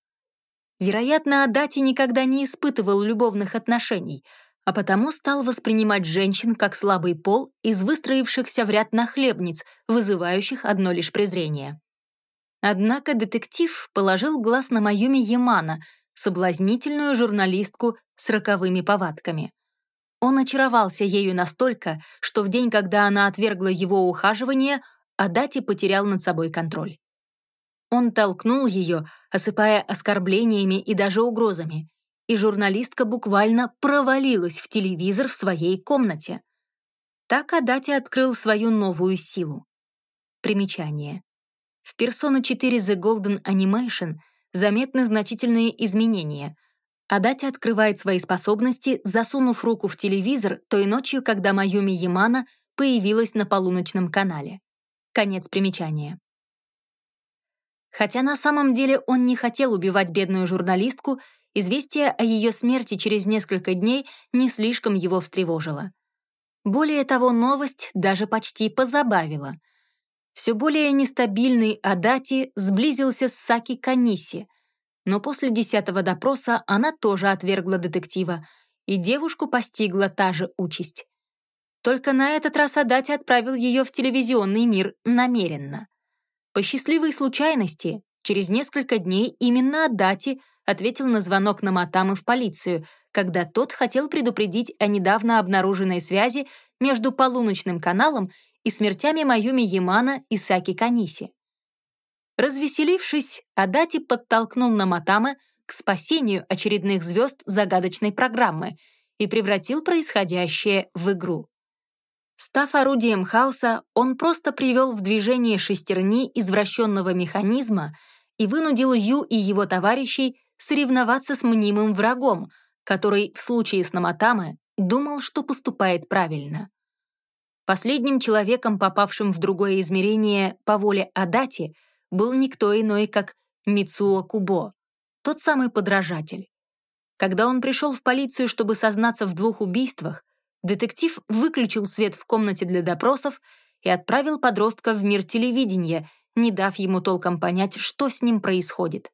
Вероятно, Адати никогда не испытывал любовных отношений, а потому стал воспринимать женщин как слабый пол из выстроившихся в ряд нахлебниц, вызывающих одно лишь презрение. Однако детектив положил глаз на Маюми Ямана, соблазнительную журналистку с роковыми повадками. Он очаровался ею настолько, что в день, когда она отвергла его ухаживание, Адати потерял над собой контроль. Он толкнул ее, осыпая оскорблениями и даже угрозами, и журналистка буквально провалилась в телевизор в своей комнате. Так Адати открыл свою новую силу. Примечание. В Persona 4 The Golden Animation заметны значительные изменения. Адати открывает свои способности, засунув руку в телевизор той ночью, когда Маюми Ямана появилась на полуночном канале. Конец примечания. Хотя на самом деле он не хотел убивать бедную журналистку, известие о ее смерти через несколько дней не слишком его встревожило. Более того, новость даже почти позабавила. Все более нестабильный Адати сблизился с Саки Каниси, но после десятого допроса она тоже отвергла детектива, и девушку постигла та же участь. Только на этот раз Адати отправил ее в телевизионный мир намеренно. По счастливой случайности, через несколько дней именно Адати ответил на звонок на Матамы в полицию, когда тот хотел предупредить о недавно обнаруженной связи между полуночным каналом и смертями Маюми Ямана и Саки Каниси. Развеселившись, Адати подтолкнул Наматамы к спасению очередных звезд загадочной программы и превратил происходящее в игру. Став орудием хаоса, он просто привел в движение шестерни извращенного механизма и вынудил Ю и его товарищей соревноваться с мнимым врагом, который в случае с Наматамы думал, что поступает правильно. Последним человеком, попавшим в другое измерение по воле Адати, был никто иной, как Мицуо Кубо, тот самый подражатель. Когда он пришел в полицию, чтобы сознаться в двух убийствах, детектив выключил свет в комнате для допросов и отправил подростка в мир телевидения, не дав ему толком понять, что с ним происходит.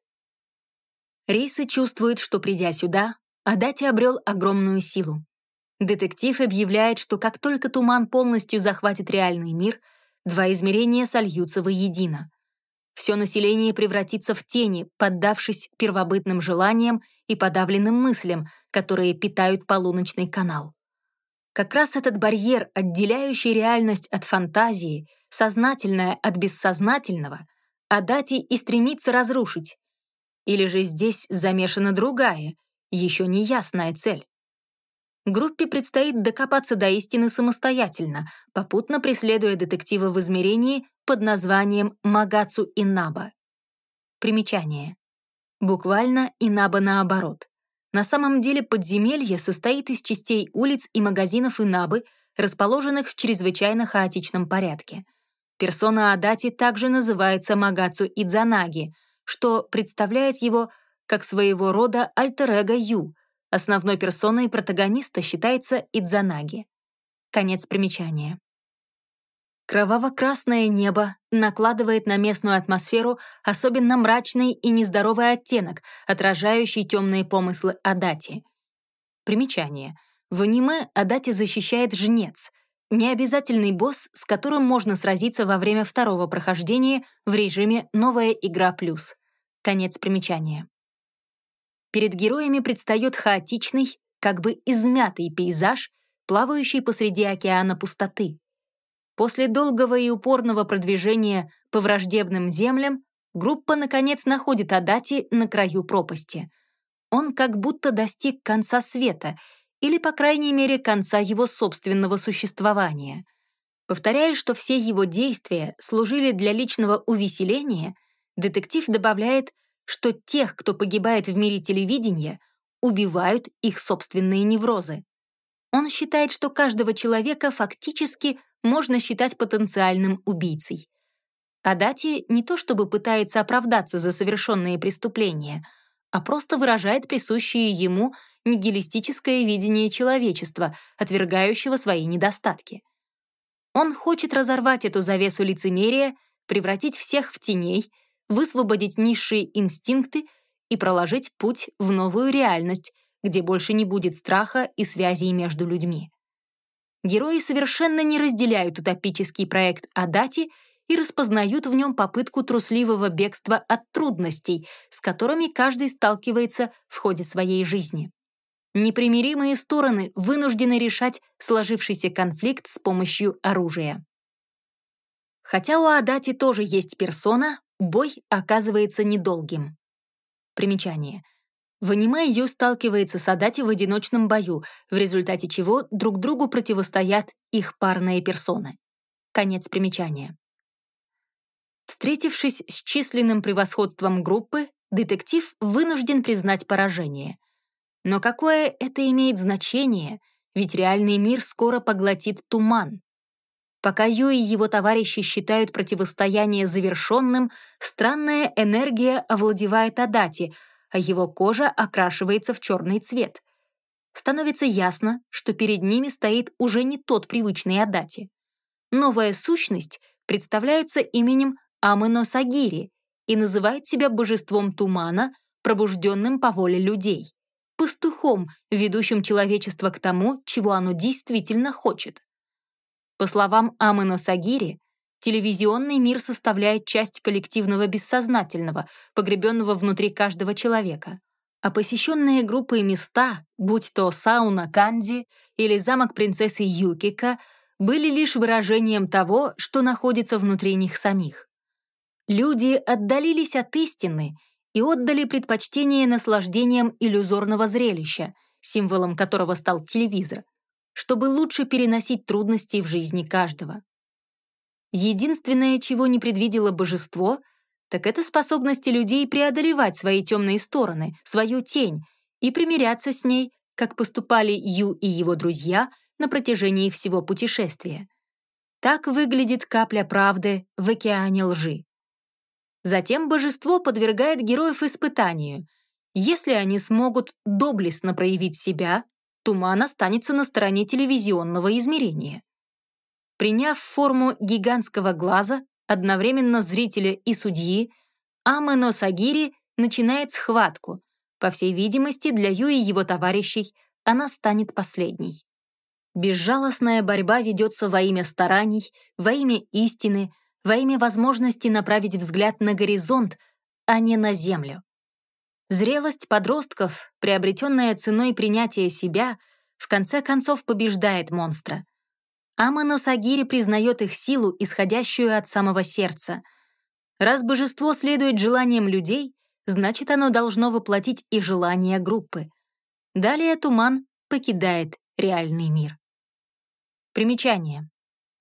Рейсы чувствует, что, придя сюда, Адати обрел огромную силу. Детектив объявляет, что как только туман полностью захватит реальный мир, два измерения сольются воедино. Все население превратится в тени, поддавшись первобытным желаниям и подавленным мыслям, которые питают полуночный канал. Как раз этот барьер, отделяющий реальность от фантазии, сознательное от бессознательного, Адати и стремится разрушить. Или же здесь замешана другая, еще неясная цель. Группе предстоит докопаться до истины самостоятельно, попутно преследуя детектива в измерении под названием Магацу Инаба. Примечание. Буквально Инаба наоборот. На самом деле подземелье состоит из частей улиц и магазинов Инабы, расположенных в чрезвычайно хаотичном порядке. Персона Адати также называется Магацу Идзанаги, что представляет его как своего рода альтер-эго Ю. Основной персоной протагониста считается Идзанаги. Конец примечания. Кроваво-красное небо накладывает на местную атмосферу особенно мрачный и нездоровый оттенок, отражающий темные помыслы Адати. Примечание. В аниме Адати защищает жнец, необязательный босс, с которым можно сразиться во время второго прохождения в режиме «Новая игра плюс». Конец примечания. Перед героями предстает хаотичный, как бы измятый пейзаж, плавающий посреди океана пустоты. После долгого и упорного продвижения по враждебным землям группа, наконец, находит Адати на краю пропасти. Он как будто достиг конца света или, по крайней мере, конца его собственного существования. Повторяя, что все его действия служили для личного увеселения, детектив добавляет, что тех, кто погибает в мире телевидения, убивают их собственные неврозы. Он считает, что каждого человека фактически можно считать потенциальным убийцей. Адати не то чтобы пытается оправдаться за совершенные преступления, а просто выражает присущее ему нигилистическое видение человечества, отвергающего свои недостатки. Он хочет разорвать эту завесу лицемерия, превратить всех в теней, высвободить низшие инстинкты и проложить путь в новую реальность, где больше не будет страха и связей между людьми. Герои совершенно не разделяют утопический проект Адати и распознают в нем попытку трусливого бегства от трудностей, с которыми каждый сталкивается в ходе своей жизни. Непримиримые стороны вынуждены решать сложившийся конфликт с помощью оружия. Хотя у Адати тоже есть персона, бой оказывается недолгим. Примечание. В аниме Ю сталкивается с Адати в одиночном бою, в результате чего друг другу противостоят их парные персоны. Конец примечания. Встретившись с численным превосходством группы, детектив вынужден признать поражение. Но какое это имеет значение, ведь реальный мир скоро поглотит туман. Пока Ю и его товарищи считают противостояние завершенным, странная энергия овладевает Адати — а его кожа окрашивается в черный цвет. Становится ясно, что перед ними стоит уже не тот привычный Адати. Новая сущность представляется именем Амено Сагири и называет себя божеством тумана, пробужденным по воле людей, пастухом, ведущим человечество к тому, чего оно действительно хочет. По словам Амено Сагири, Телевизионный мир составляет часть коллективного бессознательного, погребенного внутри каждого человека. А посещенные группой места, будь то сауна Канди или замок принцессы Юкика, были лишь выражением того, что находится внутри них самих. Люди отдалились от истины и отдали предпочтение наслаждениям иллюзорного зрелища, символом которого стал телевизор, чтобы лучше переносить трудности в жизни каждого. Единственное, чего не предвидело божество, так это способности людей преодолевать свои темные стороны, свою тень, и примиряться с ней, как поступали Ю и его друзья на протяжении всего путешествия. Так выглядит капля правды в океане лжи. Затем божество подвергает героев испытанию. Если они смогут доблестно проявить себя, туман останется на стороне телевизионного измерения. Приняв форму гигантского глаза, одновременно зрителя и судьи, Амено Сагири начинает схватку. По всей видимости, для Ю и его товарищей она станет последней. Безжалостная борьба ведется во имя стараний, во имя истины, во имя возможности направить взгляд на горизонт, а не на землю. Зрелость подростков, приобретенная ценой принятия себя, в конце концов побеждает монстра. Амано Сагири признает их силу, исходящую от самого сердца. Раз божество следует желаниям людей, значит, оно должно воплотить и желания группы. Далее туман покидает реальный мир. Примечание.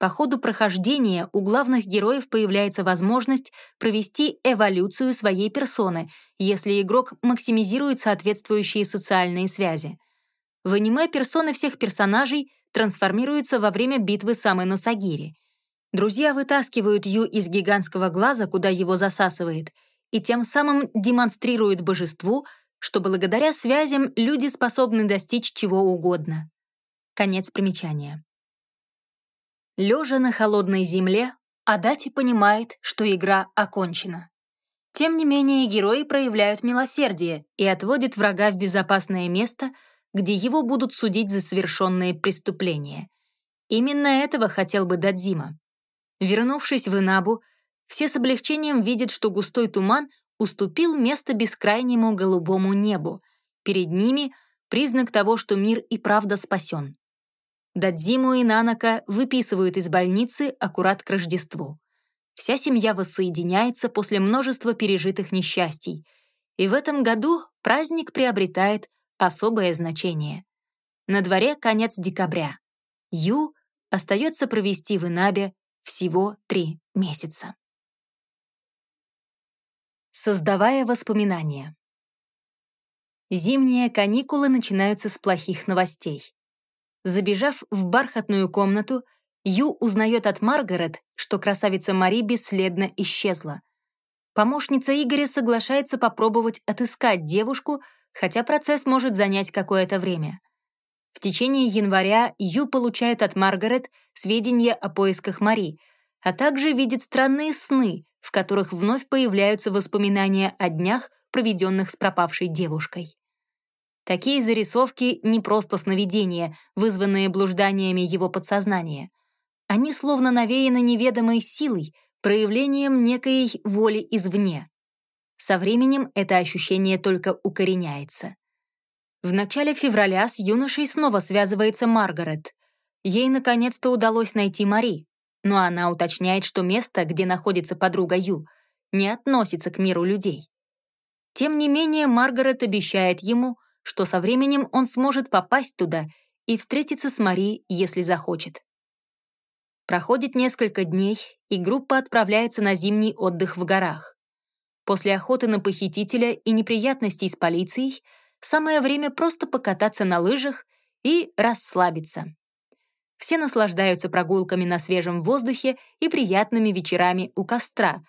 По ходу прохождения у главных героев появляется возможность провести эволюцию своей персоны, если игрок максимизирует соответствующие социальные связи. В аниме персоны всех персонажей трансформируются во время битвы с Амэ Носагири. Друзья вытаскивают Ю из гигантского глаза, куда его засасывает, и тем самым демонстрируют божеству, что благодаря связям люди способны достичь чего угодно. Конец примечания. Лежа на холодной земле, Адати понимает, что игра окончена. Тем не менее, герои проявляют милосердие и отводят врага в безопасное место, где его будут судить за совершенные преступления. Именно этого хотел бы Дадзима. Вернувшись в Инабу, все с облегчением видят, что густой туман уступил место бескрайнему голубому небу. Перед ними — признак того, что мир и правда спасен. Дадзиму и Нанака выписывают из больницы аккурат к Рождеству. Вся семья воссоединяется после множества пережитых несчастий, и в этом году праздник приобретает особое значение. На дворе конец декабря. Ю остается провести в Инабе всего три месяца. Создавая воспоминания. Зимние каникулы начинаются с плохих новостей. Забежав в бархатную комнату, Ю узнает от Маргарет, что красавица Мари бесследно исчезла. Помощница Игоря соглашается попробовать отыскать девушку, хотя процесс может занять какое-то время. В течение января Ю получает от Маргарет сведения о поисках Мари, а также видит странные сны, в которых вновь появляются воспоминания о днях, проведенных с пропавшей девушкой. Такие зарисовки — не просто сновидения, вызванные блужданиями его подсознания. Они словно навеяны неведомой силой, проявлением некой воли извне. Со временем это ощущение только укореняется. В начале февраля с юношей снова связывается Маргарет. Ей наконец-то удалось найти Мари, но она уточняет, что место, где находится подруга Ю, не относится к миру людей. Тем не менее, Маргарет обещает ему — что со временем он сможет попасть туда и встретиться с Мари, если захочет. Проходит несколько дней, и группа отправляется на зимний отдых в горах. После охоты на похитителя и неприятностей с полицией самое время просто покататься на лыжах и расслабиться. Все наслаждаются прогулками на свежем воздухе и приятными вечерами у костра,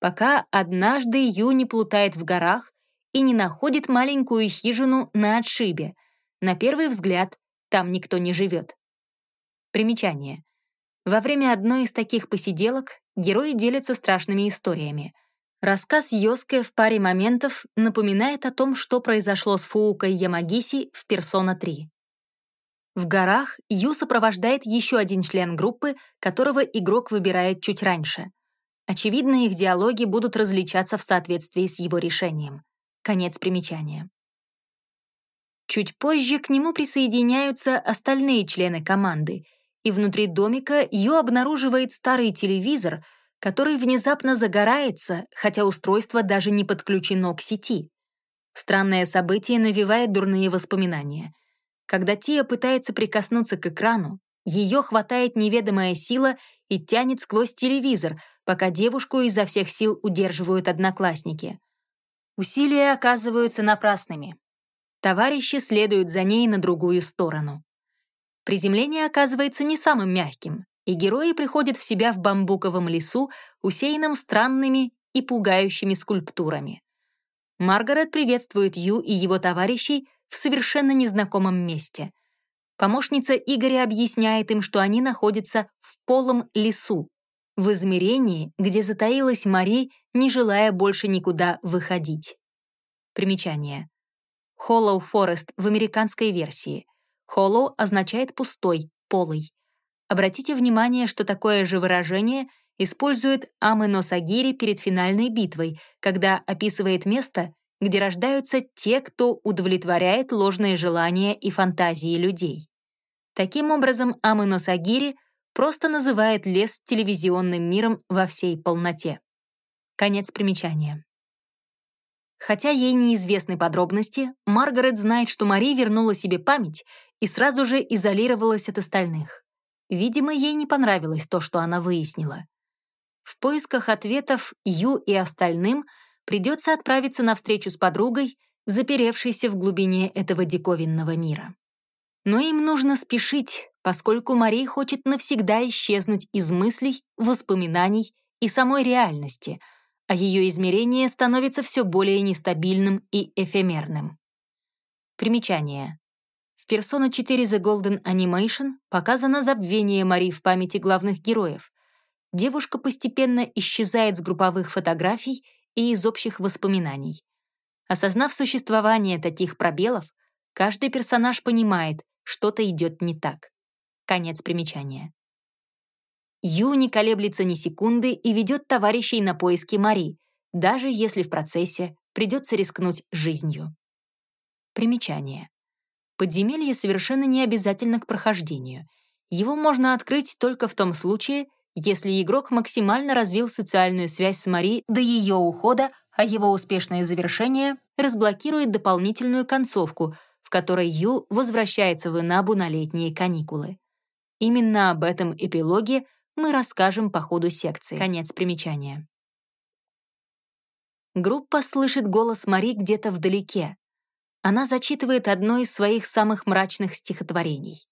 пока однажды Ю не плутает в горах и не находит маленькую хижину на отшибе. На первый взгляд, там никто не живет. Примечание. Во время одной из таких посиделок герои делятся страшными историями. Рассказ Йоске в паре моментов напоминает о том, что произошло с Фуукой Ямагиси в «Персона 3». В горах Ю сопровождает еще один член группы, которого игрок выбирает чуть раньше. Очевидно, их диалоги будут различаться в соответствии с его решением. Конец примечания. Чуть позже к нему присоединяются остальные члены команды, и внутри домика Ю обнаруживает старый телевизор, который внезапно загорается, хотя устройство даже не подключено к сети. Странное событие навевает дурные воспоминания. Когда Тия пытается прикоснуться к экрану, ее хватает неведомая сила и тянет сквозь телевизор, пока девушку изо всех сил удерживают одноклассники. Усилия оказываются напрасными. Товарищи следуют за ней на другую сторону. Приземление оказывается не самым мягким, и герои приходят в себя в бамбуковом лесу, усеянном странными и пугающими скульптурами. Маргарет приветствует Ю и его товарищей в совершенно незнакомом месте. Помощница Игоря объясняет им, что они находятся в полом лесу, в измерении, где затаилась Мари, не желая больше никуда выходить. Примечание. Hollow Forest в американской версии. Hollow означает «пустой», «полый». Обратите внимание, что такое же выражение использует Амэ Носагири перед финальной битвой, когда описывает место, где рождаются те, кто удовлетворяет ложные желания и фантазии людей. Таким образом, Амэ Носагири просто называет лес телевизионным миром во всей полноте. Конец примечания. Хотя ей неизвестны подробности, Маргарет знает, что Мари вернула себе память и сразу же изолировалась от остальных. Видимо, ей не понравилось то, что она выяснила. В поисках ответов Ю и остальным придется отправиться на встречу с подругой, заперевшейся в глубине этого диковинного мира. Но им нужно спешить, поскольку Мари хочет навсегда исчезнуть из мыслей, воспоминаний и самой реальности, а ее измерение становится все более нестабильным и эфемерным. Примечание. В Persona 4 The Golden Animation показано забвение Мари в памяти главных героев. Девушка постепенно исчезает с групповых фотографий и из общих воспоминаний. Осознав существование таких пробелов, каждый персонаж понимает, что-то идет не так. Конец примечания. Ю не колеблется ни секунды и ведет товарищей на поиски Мари, даже если в процессе придется рискнуть жизнью. Примечание. Подземелье совершенно не обязательно к прохождению. Его можно открыть только в том случае, если игрок максимально развил социальную связь с Мари до ее ухода, а его успешное завершение разблокирует дополнительную концовку, в которой Ю возвращается в Инабу на летние каникулы. Именно об этом эпилоге мы расскажем по ходу секции. Конец примечания. Группа слышит голос Мари где-то вдалеке. Она зачитывает одно из своих самых мрачных стихотворений.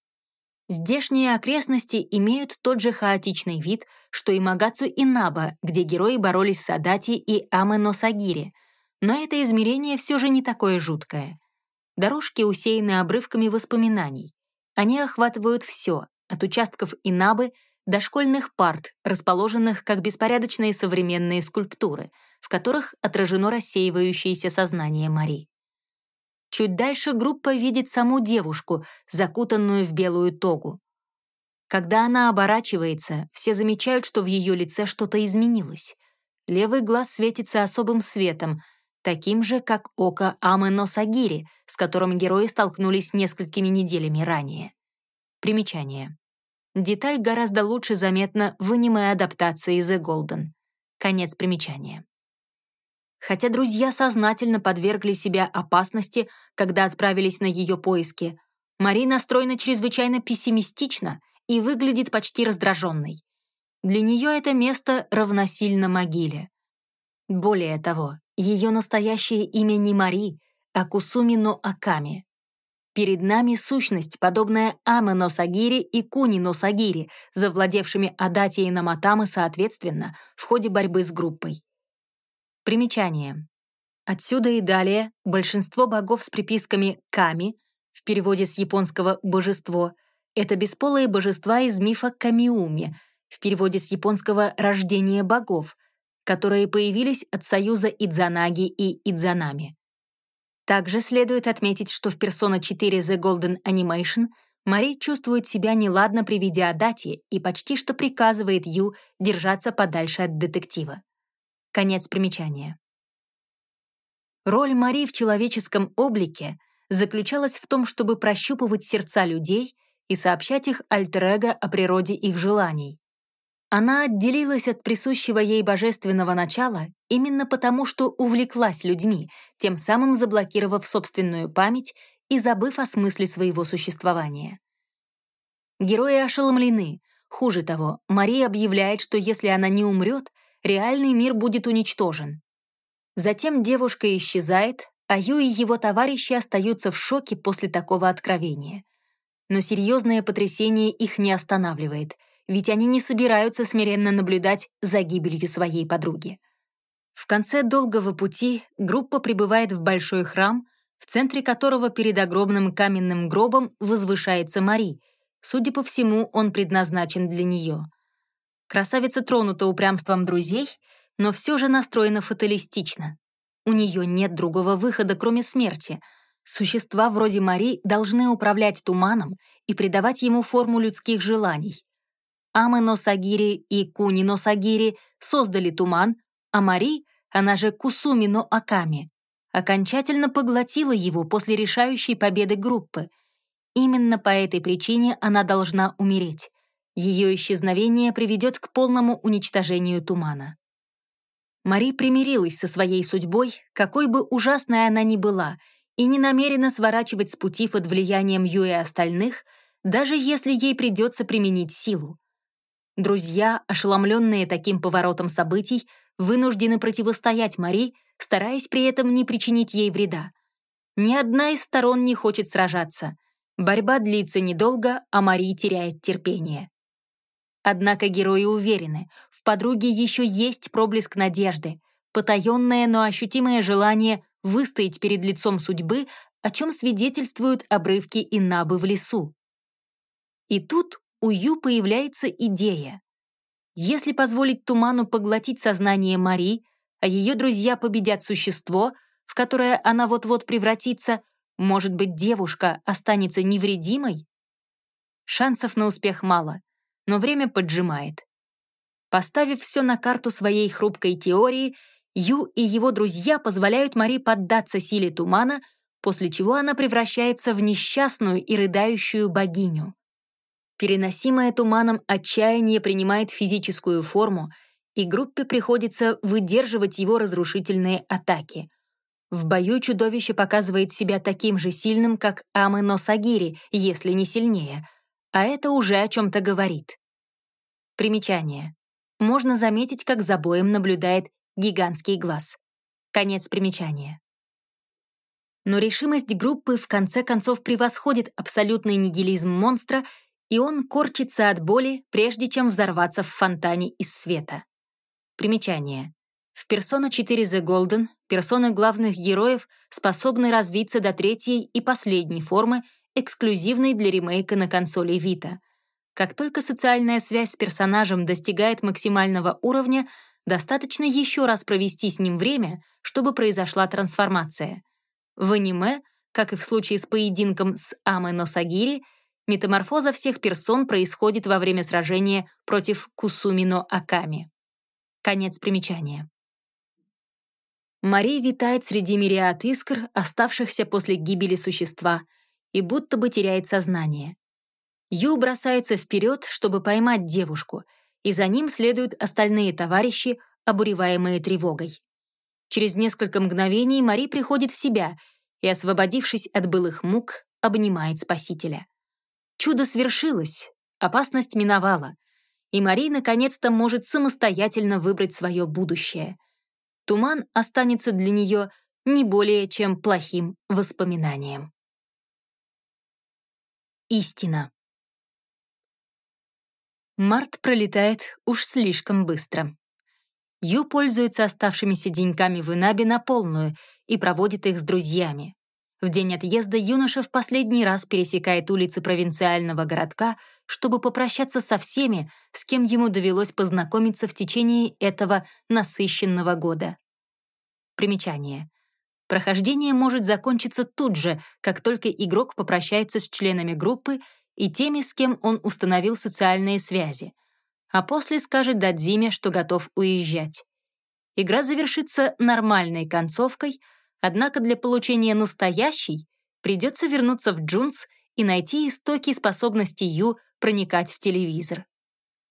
Здешние окрестности имеют тот же хаотичный вид, что и Магацу Инаба, где герои боролись с Адати и Аме Носагири, но это измерение все же не такое жуткое. Дорожки усеяны обрывками воспоминаний. Они охватывают все, от участков Инабы до школьных парт, расположенных как беспорядочные современные скульптуры, в которых отражено рассеивающееся сознание Мари. Чуть дальше группа видит саму девушку, закутанную в белую тогу. Когда она оборачивается, все замечают, что в ее лице что-то изменилось. Левый глаз светится особым светом, таким же, как око Амы Носагири, с которым герои столкнулись несколькими неделями ранее. Примечание. Деталь гораздо лучше заметна в аниме-адаптации The Golden. Конец примечания. Хотя друзья сознательно подвергли себя опасности, когда отправились на ее поиски, Мари настроена чрезвычайно пессимистично и выглядит почти раздраженной. Для нее это место равносильно могиле. Более того, ее настоящее имя не Мари, а Кусуми но Аками. Перед нами сущность, подобная Аме Носагири и Куни Носагири, завладевшими Адати и Наматамы соответственно в ходе борьбы с группой. Примечание. Отсюда и далее большинство богов с приписками «ками» в переводе с японского «божество» — это бесполые божества из мифа Камиуми, в переводе с японского «рождение богов», которые появились от союза Идзанаги и Идзанами. Также следует отметить, что в Persona 4 The Golden Animation Мари чувствует себя неладно при виде Адати и почти что приказывает Ю держаться подальше от детектива. Конец примечания. Роль Мари в человеческом облике заключалась в том, чтобы прощупывать сердца людей и сообщать их альтер о природе их желаний. Она отделилась от присущего ей божественного начала именно потому, что увлеклась людьми, тем самым заблокировав собственную память и забыв о смысле своего существования. Герои ошеломлены. Хуже того, Мария объявляет, что если она не умрет, реальный мир будет уничтожен. Затем девушка исчезает, а Ю и его товарищи остаются в шоке после такого откровения. Но серьезное потрясение их не останавливает, ведь они не собираются смиренно наблюдать за гибелью своей подруги. В конце долгого пути группа прибывает в большой храм, в центре которого перед огромным каменным гробом возвышается Мари. Судя по всему, он предназначен для нее. Красавица тронута упрямством друзей, но все же настроена фаталистично. У нее нет другого выхода, кроме смерти. Существа вроде Мари должны управлять туманом и придавать ему форму людских желаний. Амы Носагири и Куни Носагири создали туман, а Мари, она же Кусуми но Аками, окончательно поглотила его после решающей победы группы. Именно по этой причине она должна умереть. Ее исчезновение приведет к полному уничтожению тумана. Мари примирилась со своей судьбой, какой бы ужасной она ни была, и не намерена сворачивать с пути под влиянием Ю и остальных, даже если ей придется применить силу. Друзья, ошеломленные таким поворотом событий, вынуждены противостоять Мари, стараясь при этом не причинить ей вреда. Ни одна из сторон не хочет сражаться. Борьба длится недолго, а Мари теряет терпение. Однако герои уверены, в подруге еще есть проблеск надежды, потаенное, но ощутимое желание выстоять перед лицом судьбы, о чем свидетельствуют обрывки Инабы в лесу. И тут у Ю появляется идея. Если позволить туману поглотить сознание Мари, а ее друзья победят существо, в которое она вот-вот превратится, может быть, девушка останется невредимой? Шансов на успех мало, но время поджимает. Поставив все на карту своей хрупкой теории, Ю и его друзья позволяют Мари поддаться силе тумана, после чего она превращается в несчастную и рыдающую богиню. Переносимое туманом отчаяние принимает физическую форму, и группе приходится выдерживать его разрушительные атаки. В бою чудовище показывает себя таким же сильным, как Амы Носагири, если не сильнее, а это уже о чем-то говорит. Примечание. Можно заметить, как за боем наблюдает гигантский глаз. Конец примечания. Но решимость группы в конце концов превосходит абсолютный нигилизм монстра и он корчится от боли, прежде чем взорваться в фонтане из света. Примечание. В Persona 4 The Golden персоны главных героев способны развиться до третьей и последней формы, эксклюзивной для ремейка на консоли Vita. Как только социальная связь с персонажем достигает максимального уровня, достаточно еще раз провести с ним время, чтобы произошла трансформация. В аниме, как и в случае с поединком с Аме Носагири, Метаморфоза всех персон происходит во время сражения против Кусумино Аками. Конец примечания. Мари витает среди мириад искр, оставшихся после гибели существа, и будто бы теряет сознание. Ю бросается вперед, чтобы поймать девушку, и за ним следуют остальные товарищи, обуреваемые тревогой. Через несколько мгновений Мари приходит в себя и, освободившись от былых мук, обнимает спасителя. Чудо свершилось, опасность миновала, и Мари наконец-то может самостоятельно выбрать свое будущее. Туман останется для нее не более чем плохим воспоминанием. Истина. Март пролетает уж слишком быстро. Ю пользуется оставшимися деньками в Инабе на полную и проводит их с друзьями. В день отъезда юноша в последний раз пересекает улицы провинциального городка, чтобы попрощаться со всеми, с кем ему довелось познакомиться в течение этого насыщенного года. Примечание. Прохождение может закончиться тут же, как только игрок попрощается с членами группы и теми, с кем он установил социальные связи, а после скажет Дадзиме, что готов уезжать. Игра завершится нормальной концовкой — Однако для получения настоящей придется вернуться в Джунс и найти истоки способности Ю проникать в телевизор.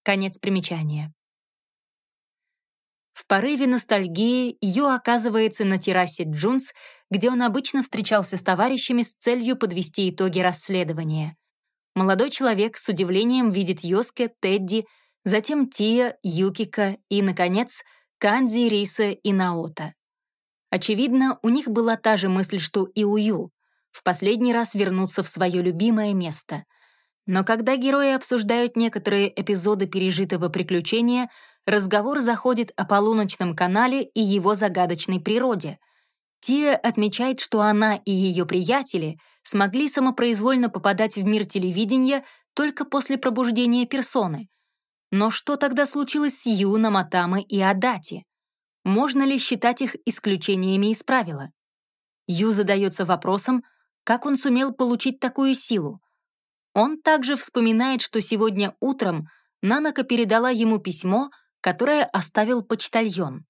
Конец примечания. В порыве ностальгии Ю оказывается на террасе Джунес, где он обычно встречался с товарищами с целью подвести итоги расследования. Молодой человек с удивлением видит Йоске, Тедди, затем Тиэ, Юкико и, наконец, Кандзи, Рисэ и Наото. Очевидно, у них была та же мысль, что и у Ю — в последний раз вернуться в свое любимое место. Но когда герои обсуждают некоторые эпизоды пережитого приключения, разговор заходит о полуночном канале и его загадочной природе. Тия отмечает, что она и ее приятели смогли самопроизвольно попадать в мир телевидения только после пробуждения персоны. Но что тогда случилось с Ю, Наматамы и Адати? Можно ли считать их исключениями из правила? Ю задается вопросом, как он сумел получить такую силу. Он также вспоминает, что сегодня утром Нанака передала ему письмо, которое оставил почтальон.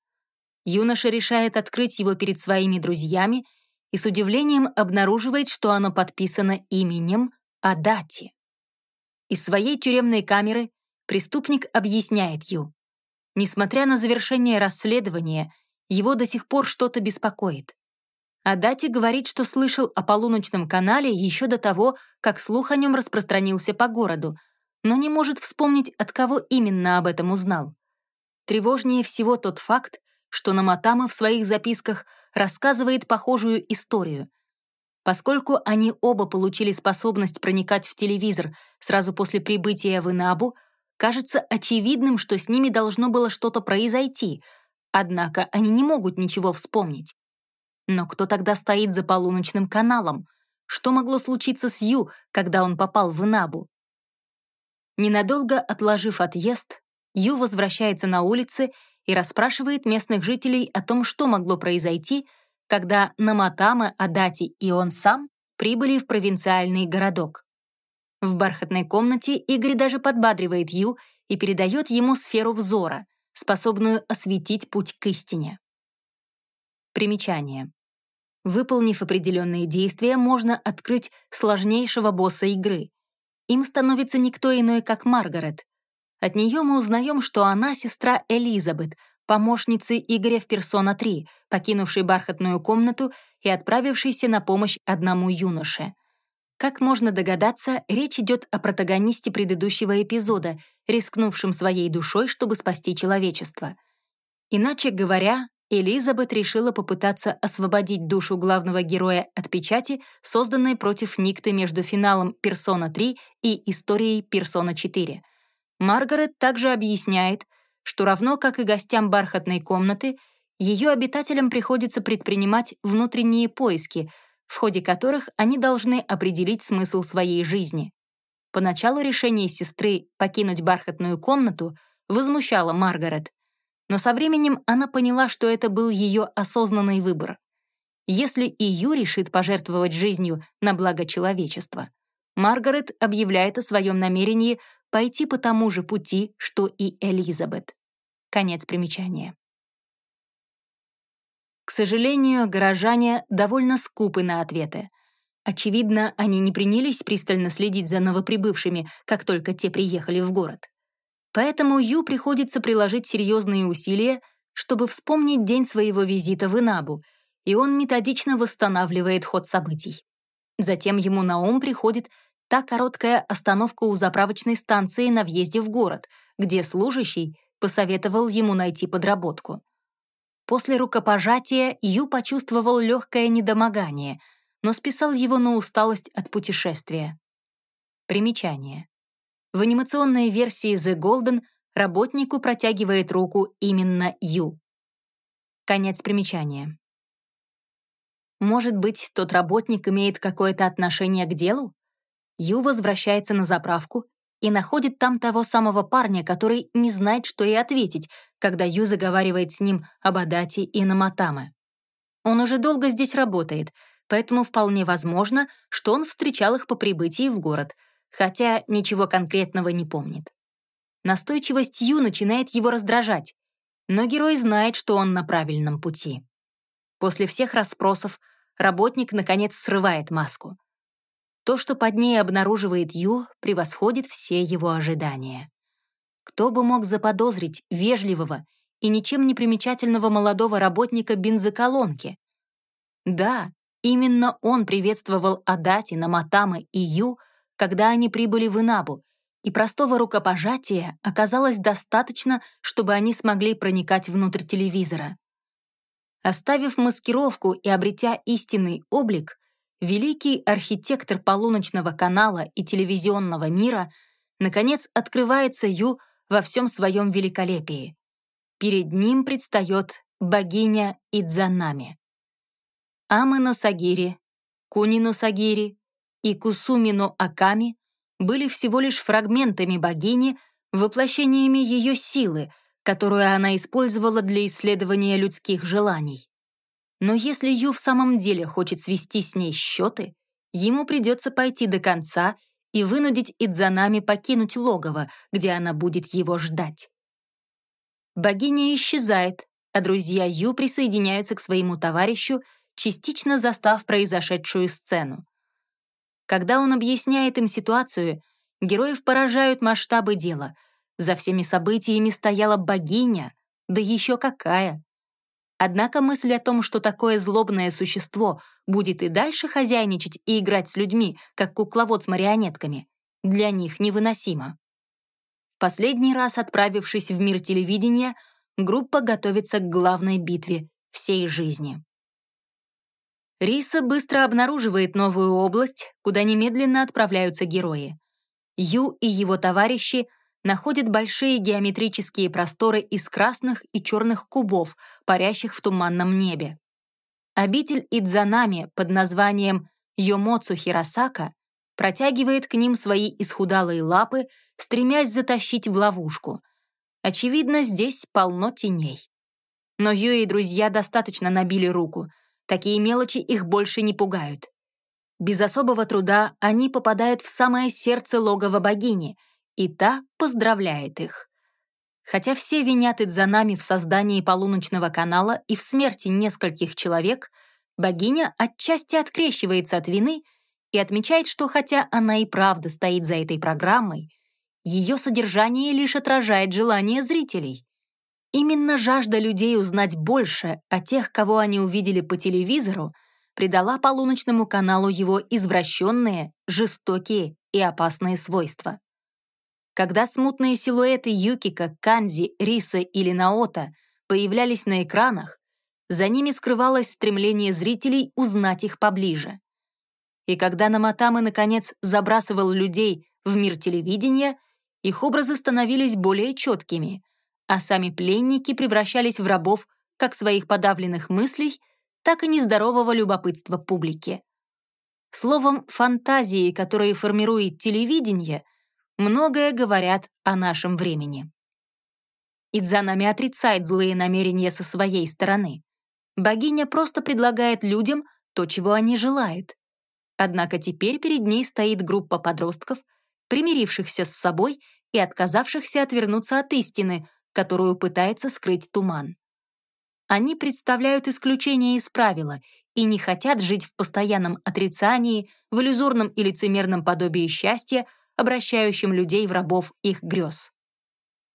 Юноша решает открыть его перед своими друзьями и с удивлением обнаруживает, что оно подписано именем Адати. Из своей тюремной камеры преступник объясняет Ю. Несмотря на завершение расследования, его до сих пор что-то беспокоит. Адати говорит, что слышал о полуночном канале еще до того, как слух о нем распространился по городу, но не может вспомнить, от кого именно об этом узнал. Тревожнее всего тот факт, что Наматама в своих записках рассказывает похожую историю. Поскольку они оба получили способность проникать в телевизор сразу после прибытия в Инабу, Кажется очевидным, что с ними должно было что-то произойти, однако они не могут ничего вспомнить. Но кто тогда стоит за полуночным каналом? Что могло случиться с Ю, когда он попал в Инабу? Ненадолго отложив отъезд, Ю возвращается на улицы и расспрашивает местных жителей о том, что могло произойти, когда Наматама, Адати и он сам прибыли в провинциальный городок. В бархатной комнате Игорь даже подбадривает Ю и передает ему сферу взора, способную осветить путь к истине. Примечание. Выполнив определенные действия, можно открыть сложнейшего босса игры. Им становится никто иной, как Маргарет. От нее мы узнаем, что она сестра Элизабет, помощницы Игоря в «Персона 3», покинувшей бархатную комнату и отправившейся на помощь одному юноше. Как можно догадаться, речь идет о протагонисте предыдущего эпизода, рискнувшем своей душой, чтобы спасти человечество. Иначе говоря, Элизабет решила попытаться освободить душу главного героя от печати, созданной против Никты между финалом «Персона 3» и историей «Персона 4». Маргарет также объясняет, что равно как и гостям бархатной комнаты, ее обитателям приходится предпринимать внутренние поиски, в ходе которых они должны определить смысл своей жизни. Поначалу решение сестры покинуть бархатную комнату возмущало Маргарет, но со временем она поняла, что это был ее осознанный выбор. Если и Ю решит пожертвовать жизнью на благо человечества, Маргарет объявляет о своем намерении пойти по тому же пути, что и Элизабет. Конец примечания. К сожалению, горожане довольно скупы на ответы. Очевидно, они не принялись пристально следить за новоприбывшими, как только те приехали в город. Поэтому Ю приходится приложить серьезные усилия, чтобы вспомнить день своего визита в Инабу, и он методично восстанавливает ход событий. Затем ему на ум приходит та короткая остановка у заправочной станции на въезде в город, где служащий посоветовал ему найти подработку. После рукопожатия Ю почувствовал легкое недомогание, но списал его на усталость от путешествия. Примечание. В анимационной версии The Golden работнику протягивает руку именно Ю. Конец примечания. Может быть, тот работник имеет какое-то отношение к делу? Ю возвращается на заправку и находит там того самого парня, который не знает, что и ответить, когда Ю заговаривает с ним об Адате и Наматаме. Он уже долго здесь работает, поэтому вполне возможно, что он встречал их по прибытии в город — хотя ничего конкретного не помнит. Настойчивость Ю начинает его раздражать, но герой знает, что он на правильном пути. После всех расспросов работник, наконец, срывает маску. То, что под ней обнаруживает Ю, превосходит все его ожидания. Кто бы мог заподозрить вежливого и ничем не примечательного молодого работника бензоколонки? Да, именно он приветствовал Адати, Наматамы и Ю — когда они прибыли в Инабу, и простого рукопожатия оказалось достаточно, чтобы они смогли проникать внутрь телевизора. Оставив маскировку и обретя истинный облик, великий архитектор полуночного канала и телевизионного мира наконец открывается Ю во всем своем великолепии. Перед ним предстает богиня Идзанами. Амы Носагири, Куни Носагири, и Кусумино Аками были всего лишь фрагментами богини, воплощениями ее силы, которую она использовала для исследования людских желаний. Но если Ю в самом деле хочет свести с ней счеты, ему придется пойти до конца и вынудить Идзанами покинуть логово, где она будет его ждать. Богиня исчезает, а друзья Ю присоединяются к своему товарищу, частично застав произошедшую сцену. Когда он объясняет им ситуацию, героев поражают масштабы дела. За всеми событиями стояла богиня, да еще какая. Однако мысль о том, что такое злобное существо будет и дальше хозяйничать и играть с людьми, как кукловод с марионетками, для них невыносима. Последний раз отправившись в мир телевидения, группа готовится к главной битве всей жизни. Риса быстро обнаруживает новую область, куда немедленно отправляются герои. Ю и его товарищи находят большие геометрические просторы из красных и черных кубов, парящих в туманном небе. обитель Идзанами под названием Йомоцу Хиросака протягивает к ним свои исхудалые лапы, стремясь затащить в ловушку. Очевидно, здесь полно теней. Но Ю и друзья достаточно набили руку. Такие мелочи их больше не пугают. Без особого труда они попадают в самое сердце логова богини, и та поздравляет их. Хотя все винят Идзанами в создании полуночного канала и в смерти нескольких человек, богиня отчасти открещивается от вины и отмечает, что хотя она и правда стоит за этой программой, ее содержание лишь отражает желание зрителей. Именно жажда людей узнать больше о тех, кого они увидели по телевизору, придала полуночному каналу его извращенные, жестокие и опасные свойства. Когда смутные силуэты Юкика, Канзи, Риса или Наота появлялись на экранах, за ними скрывалось стремление зрителей узнать их поближе. И когда Наматамы, наконец, забрасывал людей в мир телевидения, их образы становились более четкими, а сами пленники превращались в рабов как своих подавленных мыслей, так и нездорового любопытства публики. Словом, фантазии, которые формирует телевидение — многое говорят о нашем времени. Идзанами отрицает злые намерения со своей стороны. Богиня просто предлагает людям то, чего они желают. Однако теперь перед ней стоит группа подростков, примирившихся с собой и отказавшихся отвернуться от истины, которую пытается скрыть туман. Они представляют исключение из правила и не хотят жить в постоянном отрицании, в иллюзорном и лицемерном подобии счастья, обращающим людей в рабов их грез.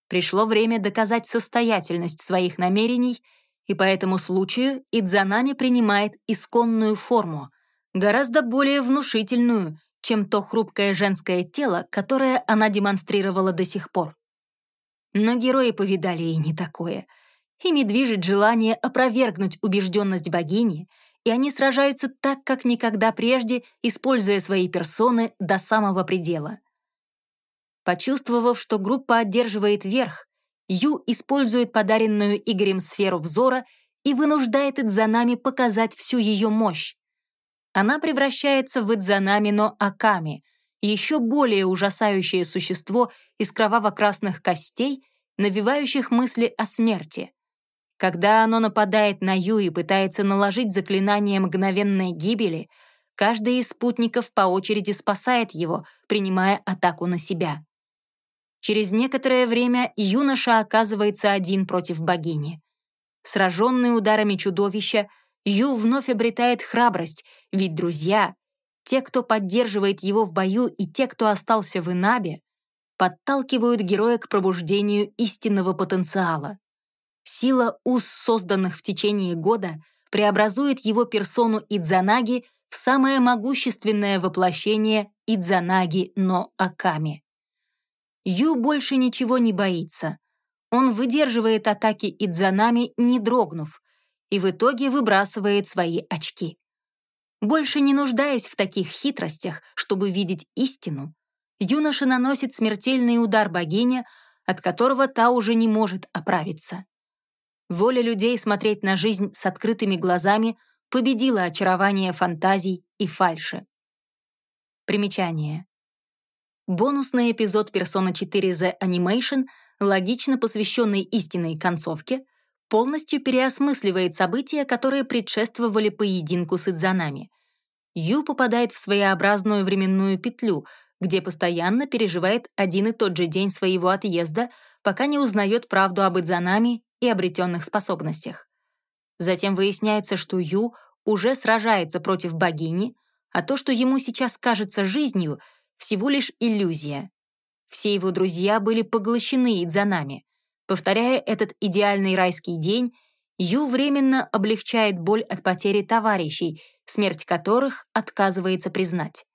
Пришло время доказать состоятельность своих намерений, и по этому случаю Идзанами принимает исконную форму, гораздо более внушительную, чем то хрупкое женское тело, которое она демонстрировала до сих пор. Но герои повидали и не такое. Ими движет желание опровергнуть убежденность богини, и они сражаются так, как никогда прежде, используя свои персоны до самого предела. Почувствовав, что группа одерживает верх, Ю использует подаренную Игорем сферу взора и вынуждает Идзанами показать всю ее мощь. Она превращается в Идзанами но Аками, еще более ужасающее существо из кроваво-красных костей, навевающих мысли о смерти. Когда оно нападает на Ю и пытается наложить заклинание мгновенной гибели, каждый из спутников по очереди спасает его, принимая атаку на себя. Через некоторое время юноша оказывается один против богини. Сраженный ударами чудовища, Ю вновь обретает храбрость, ведь друзья, те, кто поддерживает его в бою и те, кто остался в Инабе, подталкивают героя к пробуждению истинного потенциала. Сила уз, созданных в течение года, преобразует его персону Идзанаги в самое могущественное воплощение Идзанаги но Аками. Ю больше ничего не боится. Он выдерживает атаки Идзанами, не дрогнув, и в итоге выбрасывает свои очки. Больше не нуждаясь в таких хитростях, чтобы видеть истину, юноша наносит смертельный удар богине, от которого та уже не может оправиться. Воля людей смотреть на жизнь с открытыми глазами победила очарование фантазий и фальши. Примечание. Бонусный эпизод Persona 4 The Animation, логично посвященный истинной концовке, полностью переосмысливает события, которые предшествовали поединку с Идзанами. Ю попадает в своеобразную временную петлю, где постоянно переживает один и тот же день своего отъезда, пока не узнает правду об Идзанами и обретенных способностях. Затем выясняется, что Ю уже сражается против богини, а то, что ему сейчас кажется жизнью — всего лишь иллюзия. Все его друзья были поглощены Идзанами. Повторяя этот идеальный райский день, Ю временно облегчает боль от потери товарищей, смерть которых отказывается признать.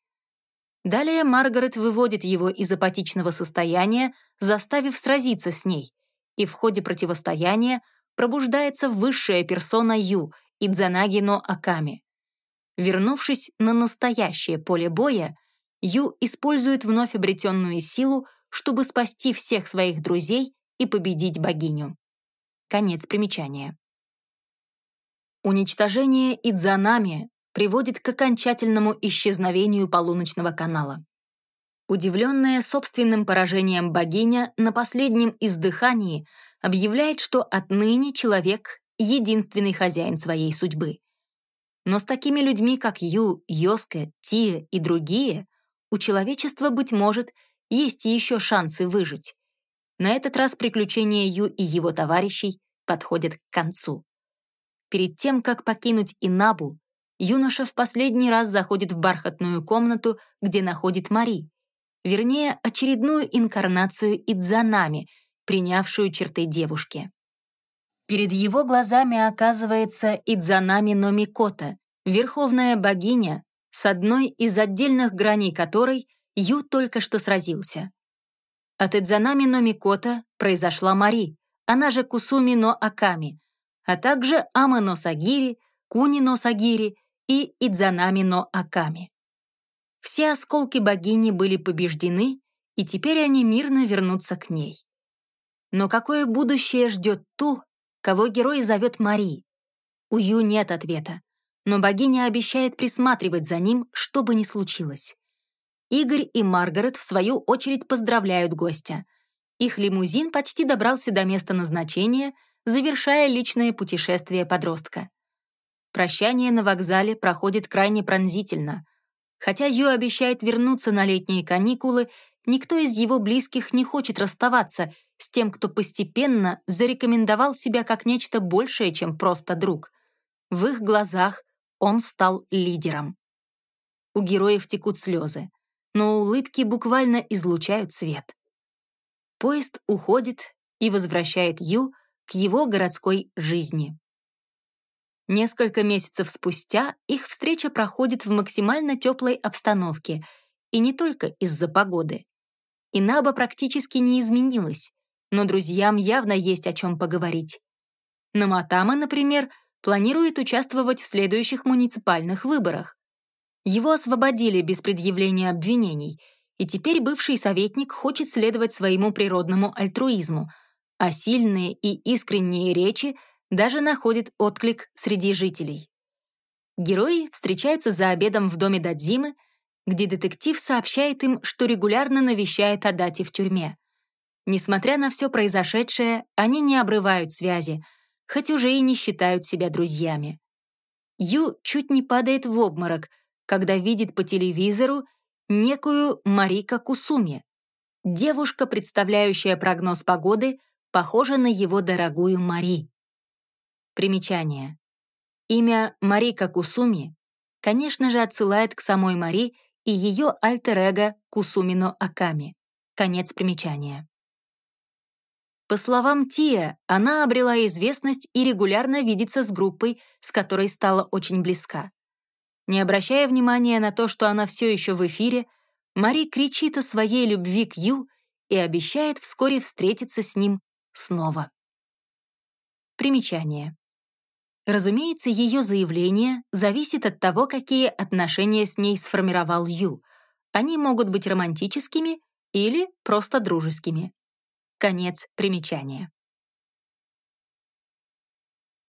Далее Маргарет выводит его из апатичного состояния, заставив сразиться с ней, и в ходе противостояния пробуждается высшая персона Ю, Идзанаги но Аками. Вернувшись на настоящее поле боя, Ю использует вновь обретенную силу, чтобы спасти всех своих друзей и победить богиню. Конец примечания. Уничтожение Идзанами приводит к окончательному исчезновению полуночного канала. Удивленная собственным поражением богиня на последнем издыхании объявляет, что отныне человек — единственный хозяин своей судьбы. Но с такими людьми, как Ю, Йоске, Тия и другие, у человечества, быть может, есть еще шансы выжить. На этот раз приключения Ю и его товарищей подходят к концу. Перед тем, как покинуть Инабу, юноша в последний раз заходит в бархатную комнату, где находит Мари, вернее, очередную инкарнацию Идзанами, принявшую черты девушки. Перед его глазами оказывается Идзанами Номикота, верховная богиня, с одной из отдельных граней которой Ю только что сразился. От Идзанами Номикота произошла Мари, она же Кусуми но Аками, а также Ама но Сагири, Куни но Сагири и Идзанами но Аками. Все осколки богини были побеждены, и теперь они мирно вернутся к ней. Но какое будущее ждет ту, кого герой зовет Мари? У Ю нет ответа, но богиня обещает присматривать за ним, что бы ни случилось. Игорь и Маргарет, в свою очередь, поздравляют гостя. Их лимузин почти добрался до места назначения, завершая личное путешествие подростка. Прощание на вокзале проходит крайне пронзительно. Хотя Ю обещает вернуться на летние каникулы, никто из его близких не хочет расставаться с тем, кто постепенно зарекомендовал себя как нечто большее, чем просто друг. В их глазах он стал лидером. У героев текут слезы, но улыбки буквально излучают свет. Поезд уходит и возвращает Ю к его городской жизни. Несколько месяцев спустя их встреча проходит в максимально теплой обстановке, и не только из-за погоды. Инаба практически не изменилась, но друзьям явно есть о чем поговорить. Наматама, например, планирует участвовать в следующих муниципальных выборах. Его освободили без предъявления обвинений, и теперь бывший советник хочет следовать своему природному альтруизму, а сильные и искренние речи — даже находит отклик среди жителей. Герои встречаются за обедом в доме Дадзимы, где детектив сообщает им, что регулярно навещает Адати в тюрьме. Несмотря на все произошедшее, они не обрывают связи, хоть уже и не считают себя друзьями. Ю чуть не падает в обморок, когда видит по телевизору некую Марика Кусуми. Девушка, представляющая прогноз погоды, похожа на его дорогую Мари. Примечание. Имя Марика Кусуми, конечно же, отсылает к самой Мари и ее альтер-эго Кусумино Аками. Конец примечания. По словам Тия, она обрела известность и регулярно видится с группой, с которой стала очень близка. Не обращая внимания на то, что она все еще в эфире, Мари кричит о своей любви к Ю и обещает вскоре встретиться с ним снова. Примечание. Разумеется, ее заявление зависит от того, какие отношения с ней сформировал Ю. Они могут быть романтическими или просто дружескими. Конец примечания.